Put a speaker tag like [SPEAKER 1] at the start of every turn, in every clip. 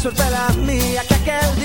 [SPEAKER 1] suerte la mía que aquel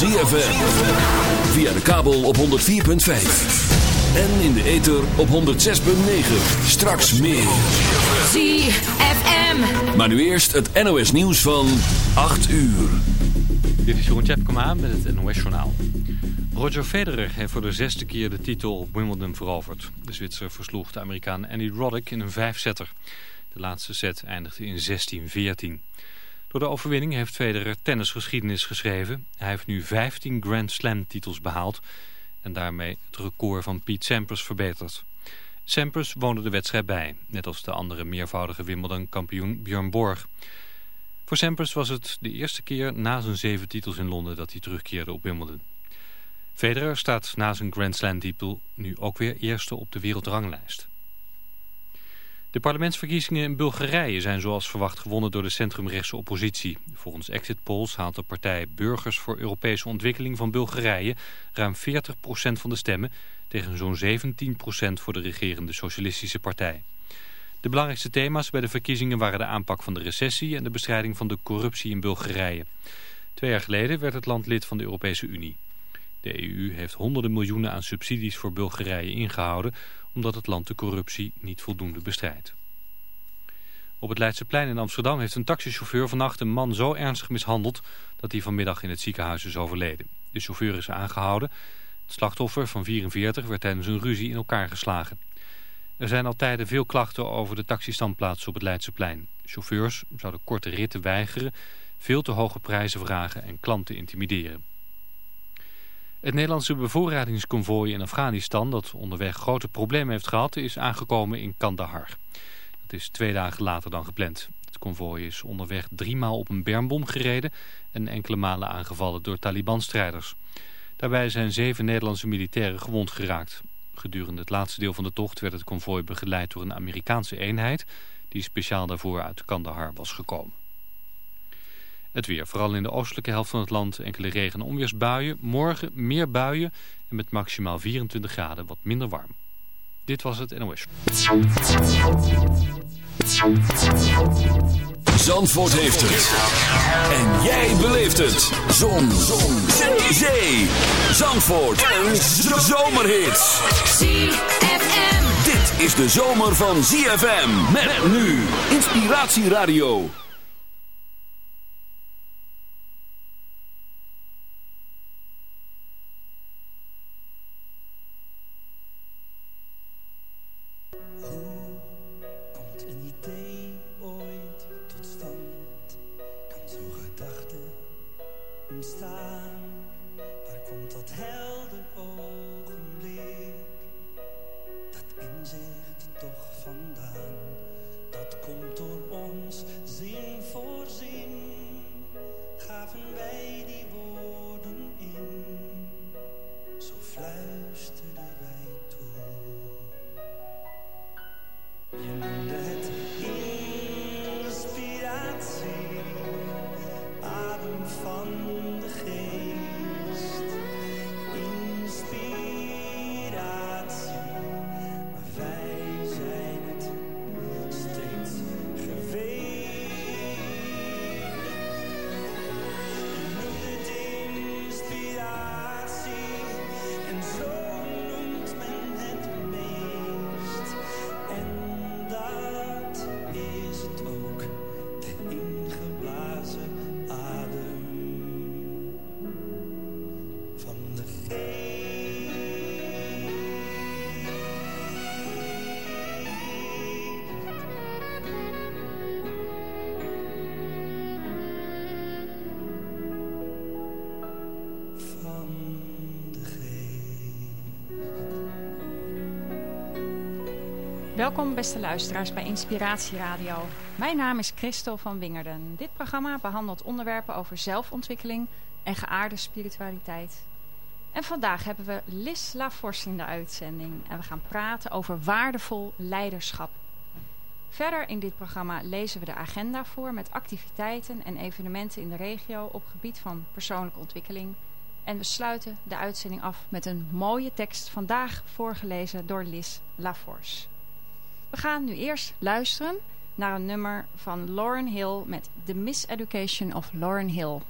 [SPEAKER 2] ZFM. Via de kabel op 104.5. En in de ether op 106.9. Straks meer.
[SPEAKER 3] ZFM.
[SPEAKER 2] Maar nu eerst het NOS nieuws van 8 uur.
[SPEAKER 4] Dit is Jeroen Tjepkema met het NOS Journaal. Roger Federer heeft voor de zesde keer de titel op Wimbledon veroverd. De Zwitser versloeg de Amerikaan Andy Roddick in een vijfsetter. De laatste set eindigde in 16-14. Door de overwinning heeft Federer tennisgeschiedenis geschreven. Hij heeft nu 15 Grand Slam titels behaald en daarmee het record van Pete Sampras verbeterd. Sampras woonde de wedstrijd bij, net als de andere meervoudige Wimbledon-kampioen Björn Borg. Voor Sampras was het de eerste keer na zijn zeven titels in Londen dat hij terugkeerde op Wimbledon. Federer staat na zijn Grand Slam titel nu ook weer eerste op de wereldranglijst. De parlementsverkiezingen in Bulgarije zijn zoals verwacht gewonnen door de centrumrechtse oppositie. Volgens exit polls haalt de partij Burgers voor Europese Ontwikkeling van Bulgarije ruim 40% van de stemmen tegen zo'n 17% voor de regerende Socialistische Partij. De belangrijkste thema's bij de verkiezingen waren de aanpak van de recessie en de bestrijding van de corruptie in Bulgarije. Twee jaar geleden werd het land lid van de Europese Unie. De EU heeft honderden miljoenen aan subsidies voor Bulgarije ingehouden omdat het land de corruptie niet voldoende bestrijdt. Op het Leidseplein in Amsterdam heeft een taxichauffeur vannacht een man zo ernstig mishandeld dat hij vanmiddag in het ziekenhuis is overleden. De chauffeur is aangehouden. Het slachtoffer van 44 werd tijdens een ruzie in elkaar geslagen. Er zijn al tijden veel klachten over de taxistandplaats op het Leidseplein. Chauffeurs zouden korte ritten weigeren, veel te hoge prijzen vragen en klanten intimideren. Het Nederlandse bevoorradingsconvooi in Afghanistan, dat onderweg grote problemen heeft gehad, is aangekomen in Kandahar. Dat is twee dagen later dan gepland. Het konvooi is onderweg driemaal op een bermbom gereden en enkele malen aangevallen door Taliban-strijders. Daarbij zijn zeven Nederlandse militairen gewond geraakt. Gedurende het laatste deel van de tocht werd het konvooi begeleid door een Amerikaanse eenheid die speciaal daarvoor uit Kandahar was gekomen. Het weer, vooral in de oostelijke helft van het land enkele regen- en onweersbuien. Morgen meer buien en met maximaal 24 graden wat minder warm. Dit was het NOS.
[SPEAKER 2] Zandvoort heeft het. En jij beleeft het. Zon. Zon. Zee. Zee. Zandvoort. Een zomerhit.
[SPEAKER 3] ZFM.
[SPEAKER 2] Dit is de zomer van ZFM. Met nu. Inspiratieradio.
[SPEAKER 5] Beste luisteraars bij Inspiratie Radio. Mijn naam is Christel van Wingerden. Dit programma behandelt onderwerpen over zelfontwikkeling en geaarde spiritualiteit. En vandaag hebben we Lis Laforce in de uitzending en we gaan praten over waardevol leiderschap. Verder in dit programma lezen we de agenda voor met activiteiten en evenementen in de regio op gebied van persoonlijke ontwikkeling. En we sluiten de uitzending af met een mooie tekst vandaag voorgelezen door Lis Laforce. We gaan nu eerst luisteren naar een nummer van Lauren Hill met The Miseducation of Lauren Hill.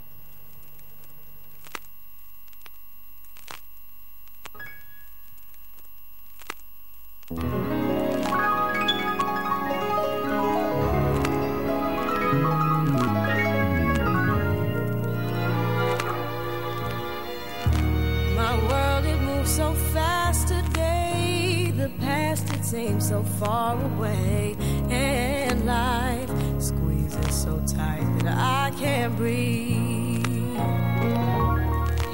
[SPEAKER 6] Seems so far away. And life squeezes so tight that I can't breathe.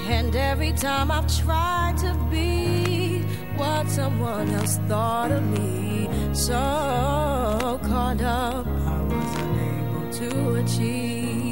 [SPEAKER 6] And every time I've tried to be what someone else thought of me, so caught up, I was unable to achieve.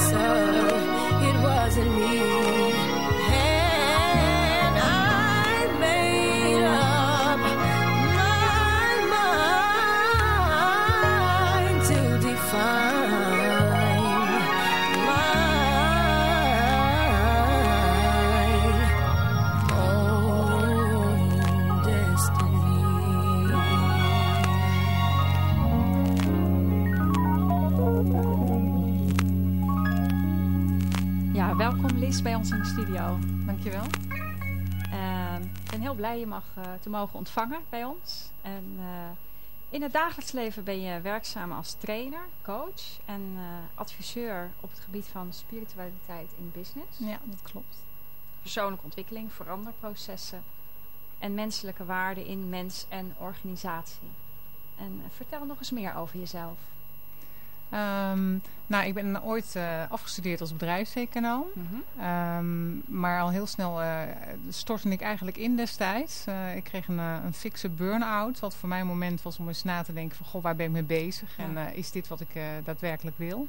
[SPEAKER 6] It wasn't me,
[SPEAKER 5] Liz bij ons in de studio.
[SPEAKER 7] Dankjewel.
[SPEAKER 5] Ehm, Ik ben heel blij je mag, eh, te mogen ontvangen bij ons. En eh, in het dagelijks leven ben je werkzaam als trainer, coach en eh, adviseur op het gebied van spiritualiteit in business.
[SPEAKER 7] Ja, dat klopt.
[SPEAKER 5] Persoonlijke ontwikkeling, veranderprocessen en menselijke waarden in mens en organisatie. En vertel nog eens meer over jezelf.
[SPEAKER 7] Ehm, nou, ik ben ooit eh, afgestudeerd als bedrijfseconoom. Ehm, maar al heel snel eh, stortte ik eigenlijk in destijds. Eh, ik kreeg een, een fikse burn-out. Wat voor mij een moment was om eens na te denken van... Goh, waar ben ik mee bezig?
[SPEAKER 5] Ja.
[SPEAKER 7] En is dit wat ik daadwerkelijk wil?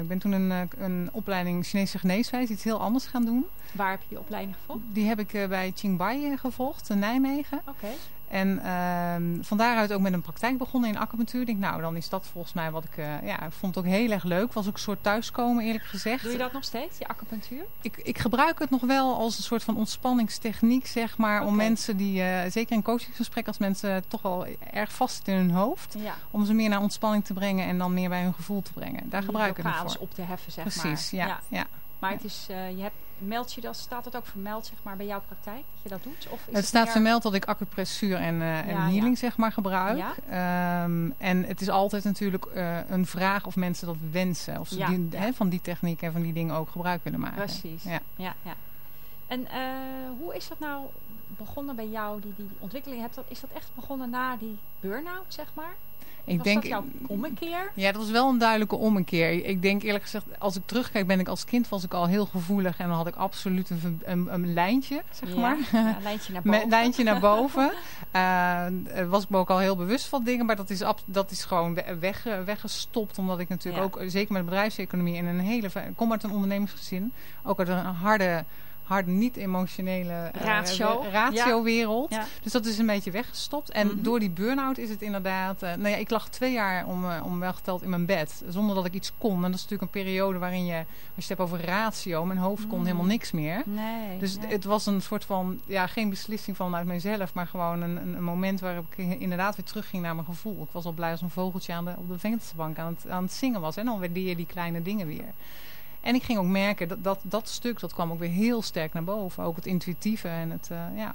[SPEAKER 7] Ik ben toen een, een opleiding Chinese geneeswijze, iets heel anders gaan doen.
[SPEAKER 5] Waar heb je je opleiding gevolgd?
[SPEAKER 7] Die heb ik bij Qingbai gevolgd, in Nijmegen.
[SPEAKER 5] Oké.
[SPEAKER 7] En ehm, van daaruit ook met een praktijk begonnen in acupunctuur. Ik denk, nou, dan is dat volgens mij wat ik... eh, ja, ik vond het ook heel erg leuk. Was ook een soort thuiskomen, eerlijk gezegd.
[SPEAKER 5] Doe je dat nog steeds, je acupunctuur?
[SPEAKER 7] Ik, ik gebruik het nog wel als een soort van ontspanningstechniek, zeg maar. Om mensen die, eh, zeker in coachingsgesprek, als mensen toch wel erg vast in hun hoofd.
[SPEAKER 5] Ja.
[SPEAKER 7] Om ze meer naar ontspanning te brengen en dan meer bij hun gevoel te brengen. Daar gebruik ik het voor.
[SPEAKER 5] op te heffen, zeg
[SPEAKER 7] Precies,
[SPEAKER 5] maar.
[SPEAKER 7] ja. ja.
[SPEAKER 5] Maar
[SPEAKER 7] Ja.
[SPEAKER 5] het is, eh, je hebt, meld je dat, staat het ook vermeld zeg maar, bij jouw praktijk dat je dat doet? Of is
[SPEAKER 7] Het staat
[SPEAKER 5] meer-
[SPEAKER 7] vermeld dat ik acupressuur en, eh, en
[SPEAKER 5] Ja,
[SPEAKER 7] healing
[SPEAKER 5] ja.
[SPEAKER 7] zeg maar gebruik.
[SPEAKER 5] Ja.
[SPEAKER 7] Ehm, en het is altijd natuurlijk eh, een vraag of mensen dat wensen. Of ze die, van die techniek en van die dingen ook gebruik willen maken.
[SPEAKER 5] Precies.
[SPEAKER 7] Ja.
[SPEAKER 5] Ja, ja. En eh, hoe is dat nou begonnen bij jou, die, die ontwikkeling? Hebt dat, is dat echt begonnen na die burn-out, zeg maar?
[SPEAKER 7] Ik
[SPEAKER 5] Was
[SPEAKER 7] denk,
[SPEAKER 5] dat jouw ommekeer?
[SPEAKER 7] Ja, dat was wel een duidelijke ommekeer. Ik denk eerlijk gezegd, als ik terugkijk, ben ik als kind was ik al heel gevoelig. En dan had ik absoluut een, een, een lijntje, zeg
[SPEAKER 5] Ja,
[SPEAKER 7] maar.
[SPEAKER 5] ja, een lijntje naar boven.
[SPEAKER 7] een lijntje naar boven. Eh, eh, was ik me ook al heel bewust van dingen. Maar dat is, dat is gewoon we- weg, eh, weggestopt. Omdat ik natuurlijk
[SPEAKER 5] Ja.
[SPEAKER 7] ook, zeker met bedrijfseconomie... in een hele... Ik kom uit een ondernemingsgezin. Ook uit een harde... Harde, niet-emotionele eh,
[SPEAKER 5] Ratio.
[SPEAKER 7] we- ratio-wereld.
[SPEAKER 5] Ja.
[SPEAKER 7] Dus dat is een beetje weggestopt. En
[SPEAKER 5] Mhm.
[SPEAKER 7] door die burn-out is het inderdaad... eh, nou ja, ik lag twee jaar om, eh, om wel geteld in mijn bed. Zonder dat ik iets kon. En dat is natuurlijk een periode waarin je... Als je het hebt over ratio... Mijn hoofd kon
[SPEAKER 5] Mhm.
[SPEAKER 7] helemaal niks meer.
[SPEAKER 5] Nee.
[SPEAKER 7] Dus
[SPEAKER 5] nee.
[SPEAKER 7] het was een soort van, ja, geen beslissing vanuit mezelf, maar gewoon een, een, een moment waarop ik inderdaad weer terugging naar mijn gevoel. Ik was al blij als een vogeltje aan de, op de vensterbank aan het, aan het zingen was. En dan waardeer je die kleine dingen weer. En ik ging ook merken dat dat, dat stuk, dat kwam ook weer heel sterk naar boven. Ook het intuïtieve en het, eh, ja.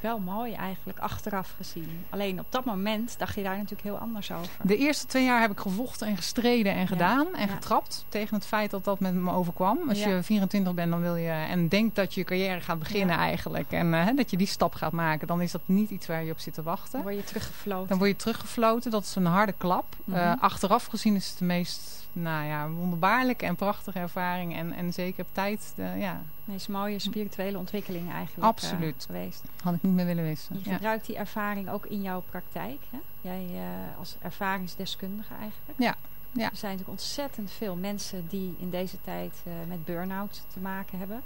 [SPEAKER 5] Wel mooi eigenlijk, achteraf gezien. Alleen op dat moment dacht je daar natuurlijk heel anders over.
[SPEAKER 7] De eerste twee jaar heb ik gevochten en gestreden en gedaan en
[SPEAKER 5] ja.
[SPEAKER 7] getrapt tegen het feit dat dat met me overkwam. Als
[SPEAKER 5] Ja.
[SPEAKER 7] je 24 bent dan wil je en denkt dat je carrière gaat beginnen eigenlijk. En eh, dat je die stap gaat maken, dan is dat niet iets waar je op zit te wachten.
[SPEAKER 5] Dan word je teruggefloten.
[SPEAKER 7] Dan word je teruggefloten. Dat is een harde klap.
[SPEAKER 5] Mhm.
[SPEAKER 7] Eh, achteraf gezien is het de meest nou ja, wonderbaarlijke en prachtige ervaring. En, en zeker op tijd, eh, ja,
[SPEAKER 5] meest mooie spirituele ontwikkeling eigenlijk
[SPEAKER 7] Absoluut.
[SPEAKER 5] eh, geweest.
[SPEAKER 7] had ik niet meer willen missen.
[SPEAKER 5] Je
[SPEAKER 7] Ja.
[SPEAKER 5] gebruikt die ervaring ook in jouw praktijk. Hè? Jij eh, als ervaringsdeskundige eigenlijk.
[SPEAKER 7] Ja. Ja.
[SPEAKER 8] Er zijn natuurlijk ontzettend veel mensen die in deze tijd eh, met burn-out te maken hebben.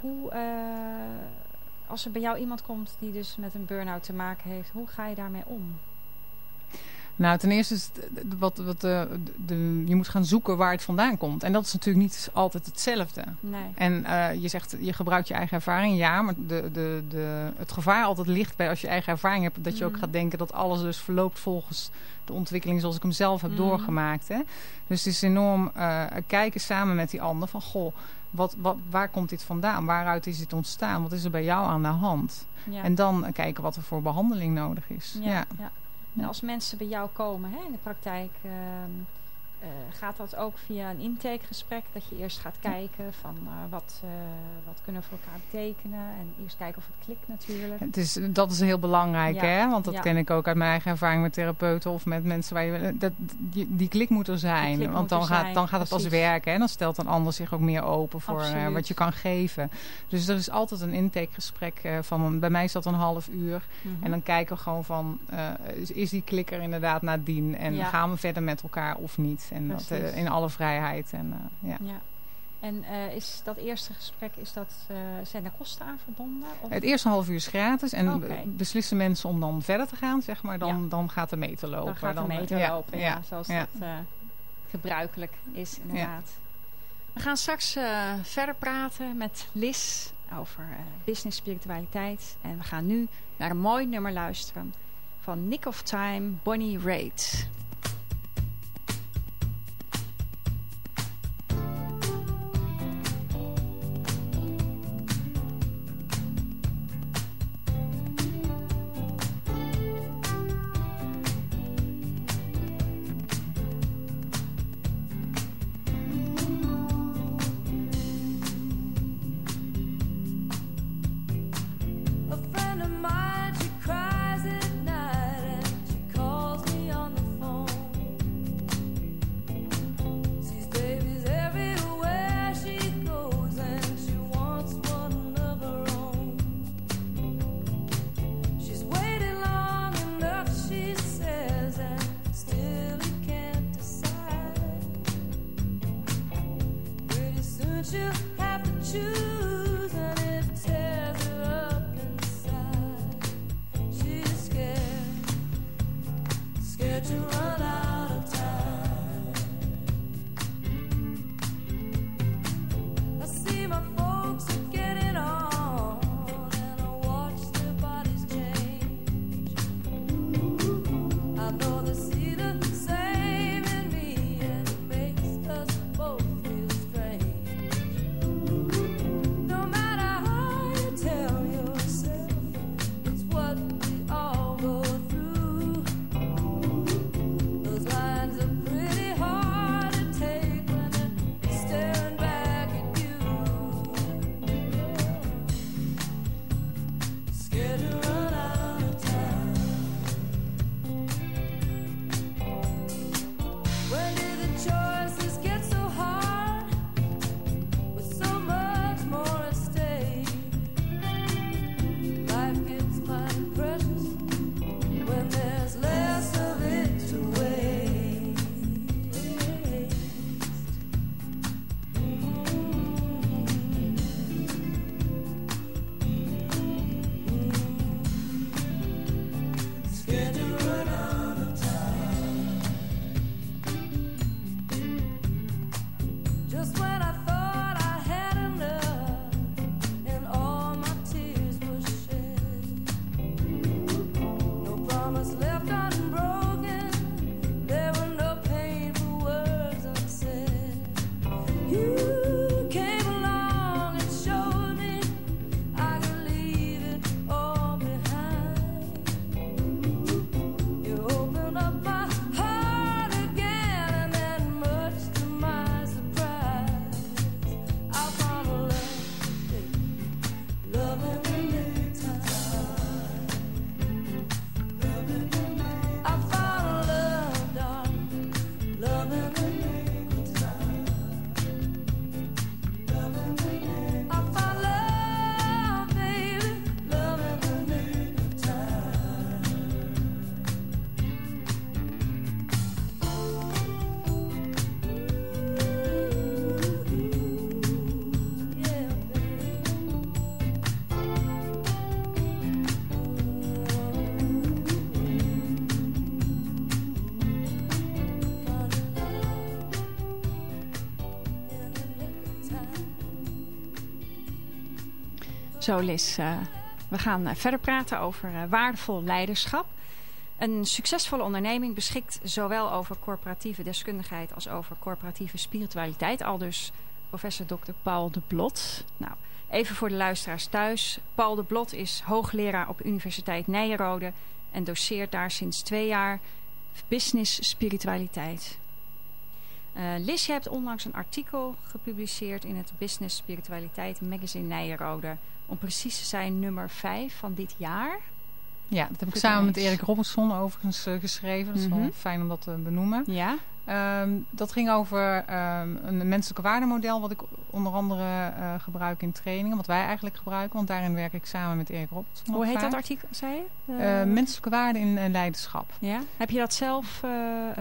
[SPEAKER 8] Hoe, als er bij jou iemand komt die dus met een burn-out te maken heeft, hoe ga je daarmee om?
[SPEAKER 7] Nou, ten eerste is het, eh, wat, wat, de, de, je moet gaan zoeken waar het vandaan komt. En dat is natuurlijk niet altijd hetzelfde.
[SPEAKER 8] Nee.
[SPEAKER 7] En eh, je zegt, je gebruikt je eigen ervaring. Ja, maar de, de, de, het gevaar altijd ligt bij als je eigen ervaring hebt... dat je ook
[SPEAKER 8] Mhm.
[SPEAKER 7] gaat denken dat alles dus verloopt volgens de ontwikkeling zoals ik hem zelf heb
[SPEAKER 8] Mhm.
[SPEAKER 7] doorgemaakt. Hè? Dus het is enorm eh, kijken samen met die ander van... goh, wat, wat, waar komt dit vandaan? Waaruit is dit ontstaan? Wat is er bij jou aan de hand?
[SPEAKER 8] Ja.
[SPEAKER 7] En dan eh, kijken wat er voor behandeling nodig is.
[SPEAKER 8] Ja,
[SPEAKER 7] ja.
[SPEAKER 8] ja. Als mensen bij jou komen hè, in de praktijk, ehm, eh, gaat dat ook via een intakegesprek? Dat je eerst gaat kijken van eh, wat, eh, wat kunnen we voor elkaar betekenen. En eerst kijken of het klikt natuurlijk.
[SPEAKER 7] Het is, dat is heel belangrijk,
[SPEAKER 8] Ja,
[SPEAKER 7] hè? Want dat
[SPEAKER 8] ja.
[SPEAKER 7] ken ik ook uit mijn eigen ervaring met therapeuten of met mensen waar je. Dat, die, die klik moet er zijn. Want dan gaat,
[SPEAKER 8] zijn,
[SPEAKER 7] dan gaat het pas
[SPEAKER 8] precies.
[SPEAKER 7] werken. En dan stelt een ander zich ook meer open voor eh, wat je kan geven. Dus er is altijd een intakegesprek eh, van. Bij mij is dat een half uur.
[SPEAKER 8] Mhm.
[SPEAKER 7] En dan kijken we gewoon van. eh, is, die klik er inderdaad nadien? En
[SPEAKER 8] Ja.
[SPEAKER 7] gaan we verder met elkaar of niet? En dat eh, in alle vrijheid. En, eh, ja.
[SPEAKER 8] Ja. En eh, is dat eerste gesprek, is dat, zijn er kosten aan verbonden? Of?
[SPEAKER 7] Het eerste half uur is gratis. En beslissen mensen om dan verder te gaan, zeg maar, dan,
[SPEAKER 8] Ja.
[SPEAKER 7] dan gaat de meter lopen.
[SPEAKER 8] dan gaat de meter
[SPEAKER 7] ja,
[SPEAKER 8] lopen, ja,
[SPEAKER 7] ja,
[SPEAKER 8] zoals dat gebruikelijk is inderdaad. We gaan straks verder praten met Liz over business spiritualiteit. En we gaan nu naar een mooi nummer luisteren van Nick of Time, Bonnie Raitt.
[SPEAKER 5] Zo Lis, uh, we gaan uh, verder praten over uh, waardevol leiderschap. Een succesvolle onderneming beschikt zowel over corporatieve deskundigheid als over corporatieve spiritualiteit. Al dus professor Dr. Paul de Blot. Nou, even voor de luisteraars thuis. Paul de Blot is hoogleraar op Universiteit Nijenrode en doseert daar sinds twee jaar business spiritualiteit. Uh, Liz, je hebt onlangs een artikel gepubliceerd in het Business Spiritualiteit magazine Nijenrode. Om precies te zijn nummer 5 van dit jaar.
[SPEAKER 7] Ja, dat heb ik samen met Erik Robertson overigens uh, geschreven. Dat is mm -hmm. wel fijn om dat te benoemen.
[SPEAKER 5] Ja.
[SPEAKER 7] Um, dat ging over um, een menselijke waardemodel, wat ik onder andere uh, gebruik in trainingen. Wat wij eigenlijk gebruiken, want daarin werk ik samen met Erik Robertson.
[SPEAKER 5] Hoe heet vaak. dat artikel, zei je?
[SPEAKER 7] Uh, menselijke waarde in leiderschap.
[SPEAKER 5] Ja. Heb je dat zelf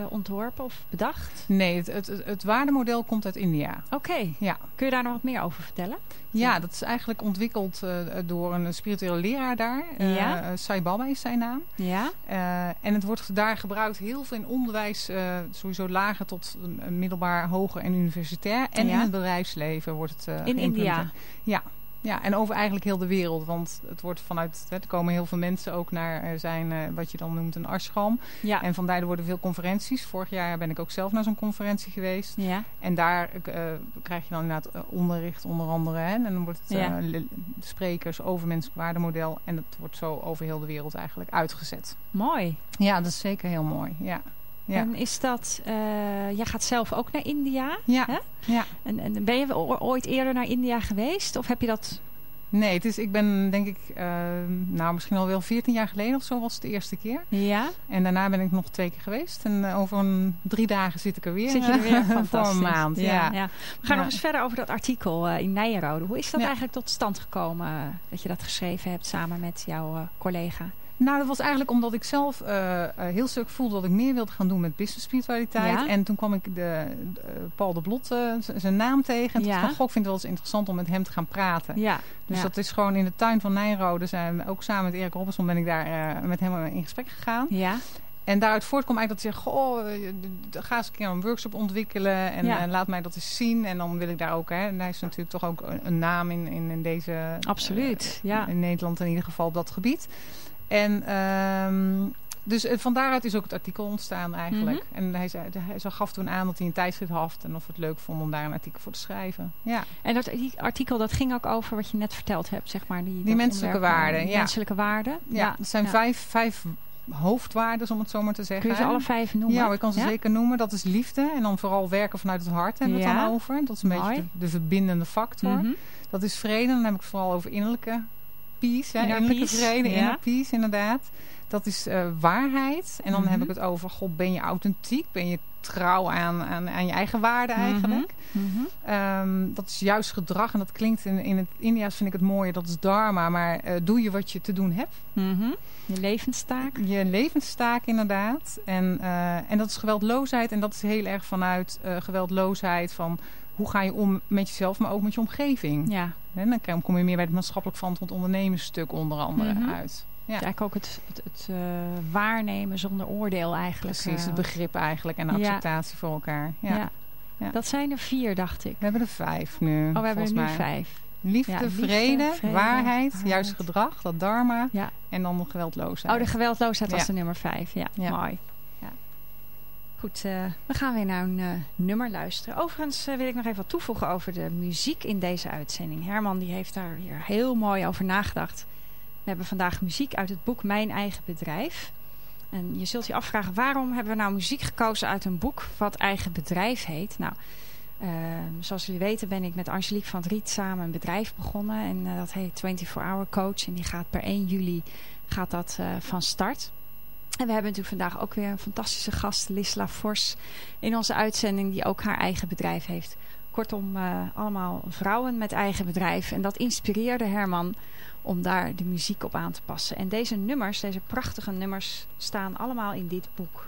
[SPEAKER 5] ontworpen of bedacht?
[SPEAKER 7] Nee, het, het, het waardemodel komt uit India.
[SPEAKER 5] Oké. Okay.
[SPEAKER 7] Ja.
[SPEAKER 5] Kun je daar nog wat meer over vertellen?
[SPEAKER 7] Ja, dat is eigenlijk ontwikkeld uh, door een spirituele leraar daar. Uh,
[SPEAKER 5] ja?
[SPEAKER 7] Sai Baba is zijn naam.
[SPEAKER 5] Ja.
[SPEAKER 7] Uh, en het wordt daar gebruikt heel veel in onderwijs, sowieso lager tot middelbaar, hoger en universitair. En
[SPEAKER 5] ja?
[SPEAKER 7] in het bedrijfsleven wordt het
[SPEAKER 5] In India?
[SPEAKER 7] Ja. Ja, en over eigenlijk heel de wereld. Want het wordt vanuit, er komen heel veel mensen ook naar zijn, uh, wat je dan noemt een ashram.
[SPEAKER 5] Ja.
[SPEAKER 7] En vandaar er worden veel conferenties. Vorig jaar ben ik ook zelf naar zo'n conferentie geweest.
[SPEAKER 5] Ja.
[SPEAKER 7] En daar uh, krijg je dan inderdaad onderricht onder andere. Hè? En dan wordt het
[SPEAKER 5] ja.
[SPEAKER 7] uh, sprekers over menselijk waardemodel. En dat wordt zo over heel de wereld eigenlijk uitgezet.
[SPEAKER 5] Mooi.
[SPEAKER 7] Ja, dat is zeker heel mooi. Ja. Ja.
[SPEAKER 5] En is dat, uh, jij gaat zelf ook naar India?
[SPEAKER 7] Ja.
[SPEAKER 5] Hè?
[SPEAKER 7] ja.
[SPEAKER 5] En, en ben je ooit eerder naar India geweest? Of heb je dat...
[SPEAKER 7] Nee, het is, ik ben denk ik, uh, nou misschien al wel 14 jaar geleden of zo was het de eerste keer.
[SPEAKER 5] Ja.
[SPEAKER 7] En daarna ben ik nog twee keer geweest. En uh, over een, drie dagen zit ik er weer.
[SPEAKER 5] Zit je er weer?
[SPEAKER 7] voor een maand, ja.
[SPEAKER 5] ja. ja. We gaan nog eens verder over dat artikel uh, in Nijenrode. Hoe is dat eigenlijk tot stand gekomen dat je dat geschreven hebt samen met jouw collega?
[SPEAKER 7] Nou, dat was eigenlijk omdat ik zelf uh, uh, heel sterk voelde dat ik meer wilde gaan doen met business spiritualiteit.
[SPEAKER 5] Ja.
[SPEAKER 7] En toen kwam ik de, de Paul de Blot, uh, zijn naam tegen. En toen dacht ik, goh, ik vind het wel eens interessant om met hem te gaan praten.
[SPEAKER 5] Ja.
[SPEAKER 7] Dus
[SPEAKER 5] ja.
[SPEAKER 7] dat is gewoon in de tuin van Nijrode. Zijn, ook samen met Erik Robinson ben ik daar met hem in gesprek gegaan.
[SPEAKER 5] Ja.
[SPEAKER 7] En daaruit voortkomt eigenlijk dat hij zegt, goh, ga eens een keer een workshop ontwikkelen en
[SPEAKER 5] ja.
[SPEAKER 7] laat mij dat eens zien. En dan wil ik daar ook, hè, en hij is natuurlijk toch ook een, een naam in, in, in deze...
[SPEAKER 5] Absoluut,
[SPEAKER 7] uh,
[SPEAKER 5] ja.
[SPEAKER 7] In Nederland in ieder geval op dat gebied. En um, dus van daaruit is ook het artikel ontstaan eigenlijk.
[SPEAKER 5] Mhm.
[SPEAKER 7] Mm -hmm. En hij, zei, hij gaf toen aan dat hij een tijdschrift had en of het leuk vonden om daar een artikel voor te schrijven. Ja.
[SPEAKER 5] En dat artikel dat ging ook over wat je net verteld hebt, zeg maar. Die,
[SPEAKER 7] die menselijke waarden, ja.
[SPEAKER 5] Menselijke waarden.
[SPEAKER 7] Ja, ja. er zijn
[SPEAKER 5] ja.
[SPEAKER 7] vijf, vijf hoofdwaarden, om het zo maar te zeggen.
[SPEAKER 5] Kun je ze alle vijf noemen?
[SPEAKER 7] Ja, ik kan ze zeker noemen. Dat is liefde. En dan vooral werken vanuit het hart hebben we het dan over. Dat is een
[SPEAKER 5] Mooi.
[SPEAKER 7] beetje de, de, verbindende factor.
[SPEAKER 5] Mm -hmm.
[SPEAKER 7] Dat is vrede. Dan heb ik het vooral over innerlijke peace. Hè?
[SPEAKER 5] Inner
[SPEAKER 7] innerlijke
[SPEAKER 5] peace.
[SPEAKER 7] vrede,
[SPEAKER 5] ja.
[SPEAKER 7] inner peace inderdaad. Dat is uh, waarheid. En dan
[SPEAKER 5] mm -hmm.
[SPEAKER 7] heb ik het over, god, ben je authentiek? Ben je trouw aan, aan, aan je eigen waarde eigenlijk?
[SPEAKER 5] Mm -hmm.
[SPEAKER 7] um, dat is juist gedrag. En dat klinkt in, in het India's vind ik het mooie. Dat is dharma. Maar uh, doe je wat je te doen hebt.
[SPEAKER 5] Mm -hmm. Je levenstaak.
[SPEAKER 7] Je levenstaak inderdaad. En, uh, en dat is geweldloosheid. En dat is heel erg vanuit geweldloosheid van... Hoe ga je om met jezelf, maar ook met je omgeving?
[SPEAKER 5] Ja.
[SPEAKER 7] En dan kom je meer bij het maatschappelijk verantwoord ondernemersstuk onder andere
[SPEAKER 5] Mhm.
[SPEAKER 7] mm -hmm. uit.
[SPEAKER 5] Ja. Eigenlijk ook het, het, het uh, waarnemen zonder oordeel eigenlijk.
[SPEAKER 7] Precies,
[SPEAKER 5] uh,
[SPEAKER 7] het begrip eigenlijk en de acceptatie voor elkaar. Ja.
[SPEAKER 5] Ja. Dat zijn er vier, dacht ik.
[SPEAKER 7] We hebben er vijf nu.
[SPEAKER 5] Oh, we hebben er nu
[SPEAKER 7] mij.
[SPEAKER 5] vijf.
[SPEAKER 7] Liefde,
[SPEAKER 5] ja, liefde
[SPEAKER 7] vrede,
[SPEAKER 5] vrede,
[SPEAKER 7] waarheid,
[SPEAKER 5] waarheid,
[SPEAKER 7] juist gedrag, dat dharma.
[SPEAKER 5] Ja.
[SPEAKER 7] En dan de geweldloosheid.
[SPEAKER 5] Oh, de geweldloosheid was de nummer vijf. Ja. mooi. Goed, uh, we gaan weer naar een uh, nummer luisteren. Overigens uh, wil ik nog even wat toevoegen over de muziek in deze uitzending. Herman die heeft daar weer heel mooi over nagedacht. We hebben vandaag muziek uit het boek Mijn Eigen Bedrijf. En je zult je afvragen, waarom hebben we nou muziek gekozen uit een boek wat Eigen Bedrijf heet? Nou, zoals jullie weten ben ik met Angelique van Riet samen een bedrijf begonnen. En dat heet 24 Hour Coach. En die gaat per 1 juli gaat dat, van start. En we hebben natuurlijk vandaag ook weer een fantastische gast, Lisla Vos, in onze uitzending die ook haar eigen bedrijf heeft. Kortom, uh, allemaal vrouwen met eigen bedrijf. En dat inspireerde Herman om daar de muziek op aan te passen. En deze nummers, deze prachtige nummers, staan allemaal in dit boek.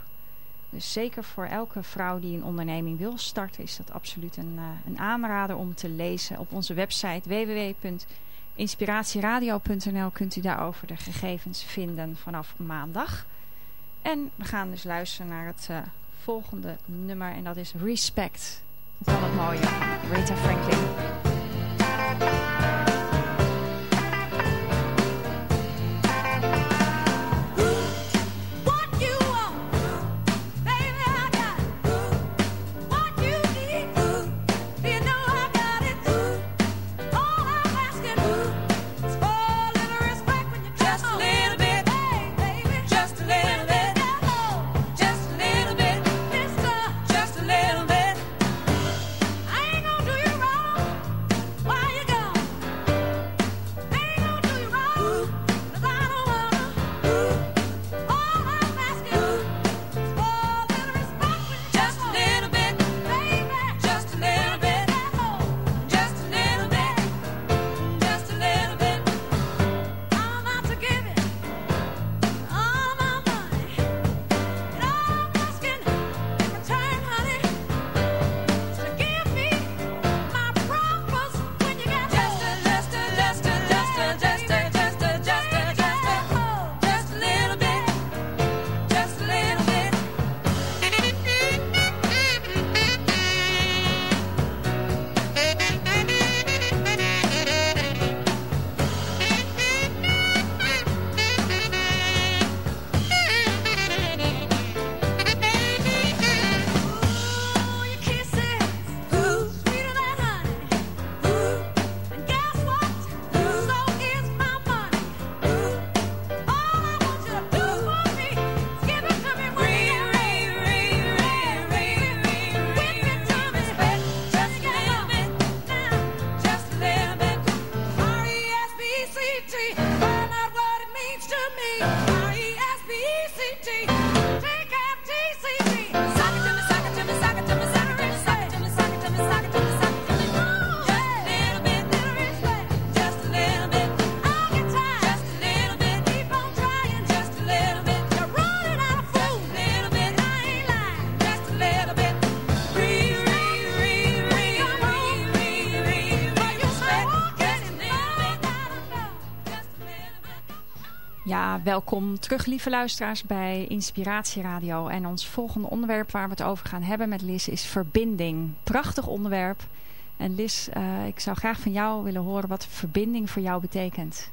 [SPEAKER 5] Dus zeker voor elke vrouw die een onderneming wil starten, is dat absoluut een, uh, een aanrader om te lezen. Op onze website www.inspiratieradio.nl kunt u daarover de gegevens vinden vanaf maandag. En we gaan dus luisteren naar het uh, volgende nummer en dat is Respect. Van het mooie Rita Franklin. Ja, welkom terug lieve luisteraars bij Inspiratie Radio. En ons volgende onderwerp waar we het over gaan hebben met Liz is verbinding. Prachtig onderwerp. En Liz, uh, ik zou graag van jou willen horen wat verbinding voor jou betekent.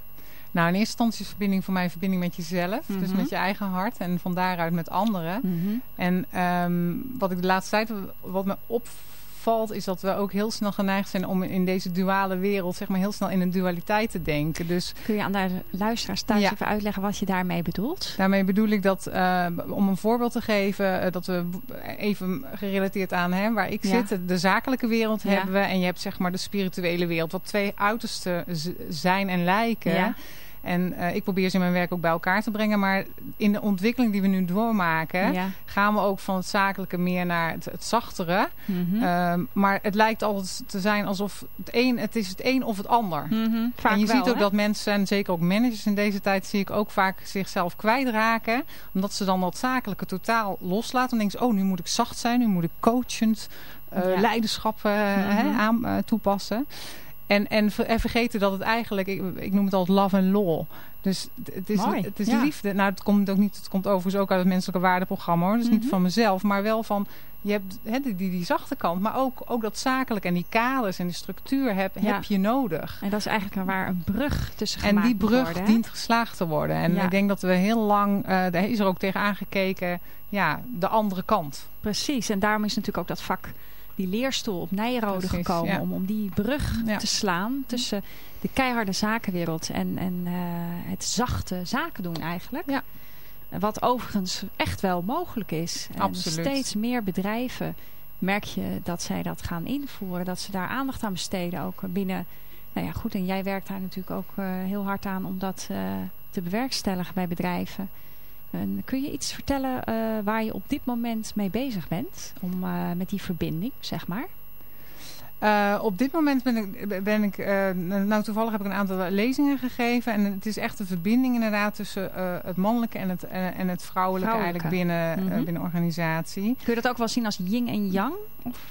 [SPEAKER 7] Nou, in eerste instantie is verbinding voor mij verbinding met jezelf. Mm -hmm. Dus met je eigen hart en van daaruit met anderen. Mm -hmm. En um, wat ik de laatste tijd, wat me opvalt, is dat we ook heel snel geneigd zijn om in deze duale wereld, zeg maar, heel snel in een dualiteit te denken. Dus,
[SPEAKER 5] Kun je aan de luisteraars thuis ja. even uitleggen wat je daarmee bedoelt?
[SPEAKER 7] Daarmee bedoel ik dat, uh, om een voorbeeld te geven, uh, dat we even gerelateerd aan hè, waar ik ja. zit, de zakelijke wereld ja. hebben we en je hebt zeg maar de spirituele wereld, wat twee uitersten zijn en lijken. En uh, ik probeer ze in mijn werk ook bij elkaar te brengen. Maar in de ontwikkeling die we nu doormaken... Ja. gaan we ook van het zakelijke meer naar het, het zachtere. Mm -hmm. uh, maar het lijkt altijd te zijn alsof het een, het is het een of het ander.
[SPEAKER 5] Mm -hmm.
[SPEAKER 7] en je
[SPEAKER 5] wel,
[SPEAKER 7] ziet ook
[SPEAKER 5] hè?
[SPEAKER 7] dat mensen, en zeker ook managers in deze tijd... zie ik ook vaak zichzelf kwijtraken. Omdat ze dan dat zakelijke totaal loslaten. Dan denken ze, oh, nu moet ik zacht zijn. Nu moet ik coachend uh, ja. leiderschap -hmm. hè, aan toepassen. En, en, en vergeten dat het eigenlijk, ik, ik noem het altijd love and law. Dus het is,
[SPEAKER 5] Mooi,
[SPEAKER 7] het is
[SPEAKER 5] ja.
[SPEAKER 7] liefde. Nou, het komt ook niet, het komt overigens ook uit het menselijke waardeprogramma hoor. Dus mm -hmm. niet van mezelf, maar wel van, je hebt he, die, die, die zachte kant, maar ook, ook dat zakelijk en die kaders en die structuur heb,
[SPEAKER 5] Ja.
[SPEAKER 7] heb je nodig.
[SPEAKER 5] En dat is eigenlijk een waar een brug tussen
[SPEAKER 7] En
[SPEAKER 5] gemaakt
[SPEAKER 7] die brug
[SPEAKER 5] worden,
[SPEAKER 7] dient geslaagd te worden. En
[SPEAKER 5] Ja.
[SPEAKER 7] ik denk dat we heel lang, uh, daar is er ook tegen aangekeken, ja, de andere kant.
[SPEAKER 5] Precies, en daarom is natuurlijk ook dat vak, die leerstoel op Nijrode
[SPEAKER 7] Precies,
[SPEAKER 5] gekomen.
[SPEAKER 7] ja.
[SPEAKER 5] Om, om die brug
[SPEAKER 7] Ja.
[SPEAKER 5] te slaan tussen de keiharde zakenwereld en, en eh, het zachte zaken doen eigenlijk.
[SPEAKER 7] Ja.
[SPEAKER 5] Wat overigens echt wel mogelijk is. En
[SPEAKER 7] Absoluut.
[SPEAKER 5] steeds meer bedrijven merk je dat zij dat gaan invoeren. Dat ze daar aandacht aan besteden. Ook binnen, nou ja goed, en jij werkt daar natuurlijk ook uh, heel hard aan om dat uh, te bewerkstelligen bij bedrijven. En kun je iets vertellen uh, waar je op dit moment mee bezig bent? Om, uh, met die verbinding, zeg maar.
[SPEAKER 7] Uh, op dit moment ben ik, ben ik uh, nou toevallig heb ik een aantal lezingen gegeven. En het is echt de verbinding inderdaad tussen uh, het mannelijke en het, en het vrouwelijke, vrouwelijke. eigenlijk binnen, mm -hmm. binnen organisatie.
[SPEAKER 5] Kun je dat ook wel zien als yin en yang?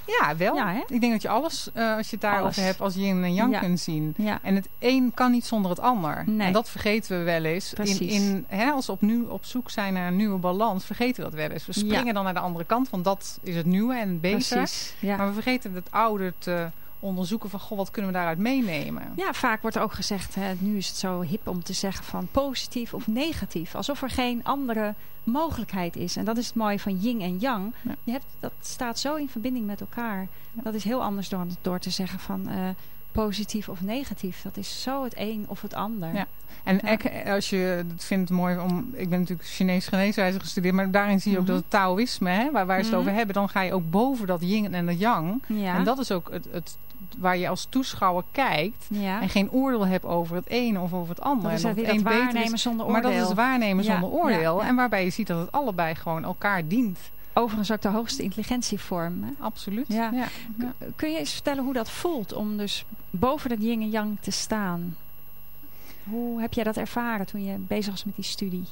[SPEAKER 7] Ja, wel.
[SPEAKER 5] Ja,
[SPEAKER 7] ik denk dat je alles, als je het daarover
[SPEAKER 5] alles.
[SPEAKER 7] hebt, als yin en yang
[SPEAKER 5] ja.
[SPEAKER 7] kunt zien.
[SPEAKER 5] Ja.
[SPEAKER 7] En het een kan niet zonder het ander.
[SPEAKER 5] Nee.
[SPEAKER 7] En dat vergeten we wel eens.
[SPEAKER 5] Precies.
[SPEAKER 7] In, in, hè, als we op, nu op zoek zijn naar een nieuwe balans, vergeten we dat wel eens. We springen dan naar de andere kant, want dat is het nieuwe en het beter. Maar we vergeten het oude te onderzoeken van, goh, wat kunnen we daaruit meenemen?
[SPEAKER 5] Ja, vaak wordt ook gezegd, hè, nu is het zo hip om te zeggen van positief of negatief. Alsof er geen andere mogelijkheid is. En dat is het mooie van yin en yang.
[SPEAKER 7] Ja.
[SPEAKER 5] Je hebt, dat staat zo in verbinding met elkaar.
[SPEAKER 7] Ja.
[SPEAKER 5] Dat is heel anders dan door te zeggen van uh, positief of negatief. Dat is zo het een of het ander.
[SPEAKER 7] Ja. En ja. als je het vindt mooi om. Ik ben natuurlijk Chinees geneeswijze gestudeerd, maar daarin zie je ook mm -hmm. dat het Taoïsme, hè, waar, waar ze het
[SPEAKER 5] Mhm.
[SPEAKER 7] over hebben, dan ga je ook boven dat yin en dat yang.
[SPEAKER 5] Ja.
[SPEAKER 7] En dat is ook het, het waar je als toeschouwer kijkt
[SPEAKER 5] ja.
[SPEAKER 7] en geen oordeel hebt over het ene of over het andere.
[SPEAKER 5] Dat is
[SPEAKER 7] en
[SPEAKER 5] het
[SPEAKER 7] een
[SPEAKER 5] waarnemen
[SPEAKER 7] is,
[SPEAKER 5] zonder oordeel.
[SPEAKER 7] Maar dat is het waarnemen
[SPEAKER 5] ja.
[SPEAKER 7] zonder oordeel. En waarbij je ziet dat het allebei gewoon elkaar dient.
[SPEAKER 5] Overigens ook de hoogste intelligentievorm. Hè?
[SPEAKER 7] Absoluut.
[SPEAKER 5] Ja.
[SPEAKER 7] Ja.
[SPEAKER 5] Kun je eens vertellen hoe dat voelt om dus boven dat yin en yang te staan? Hoe heb jij dat ervaren toen je bezig was met die studie?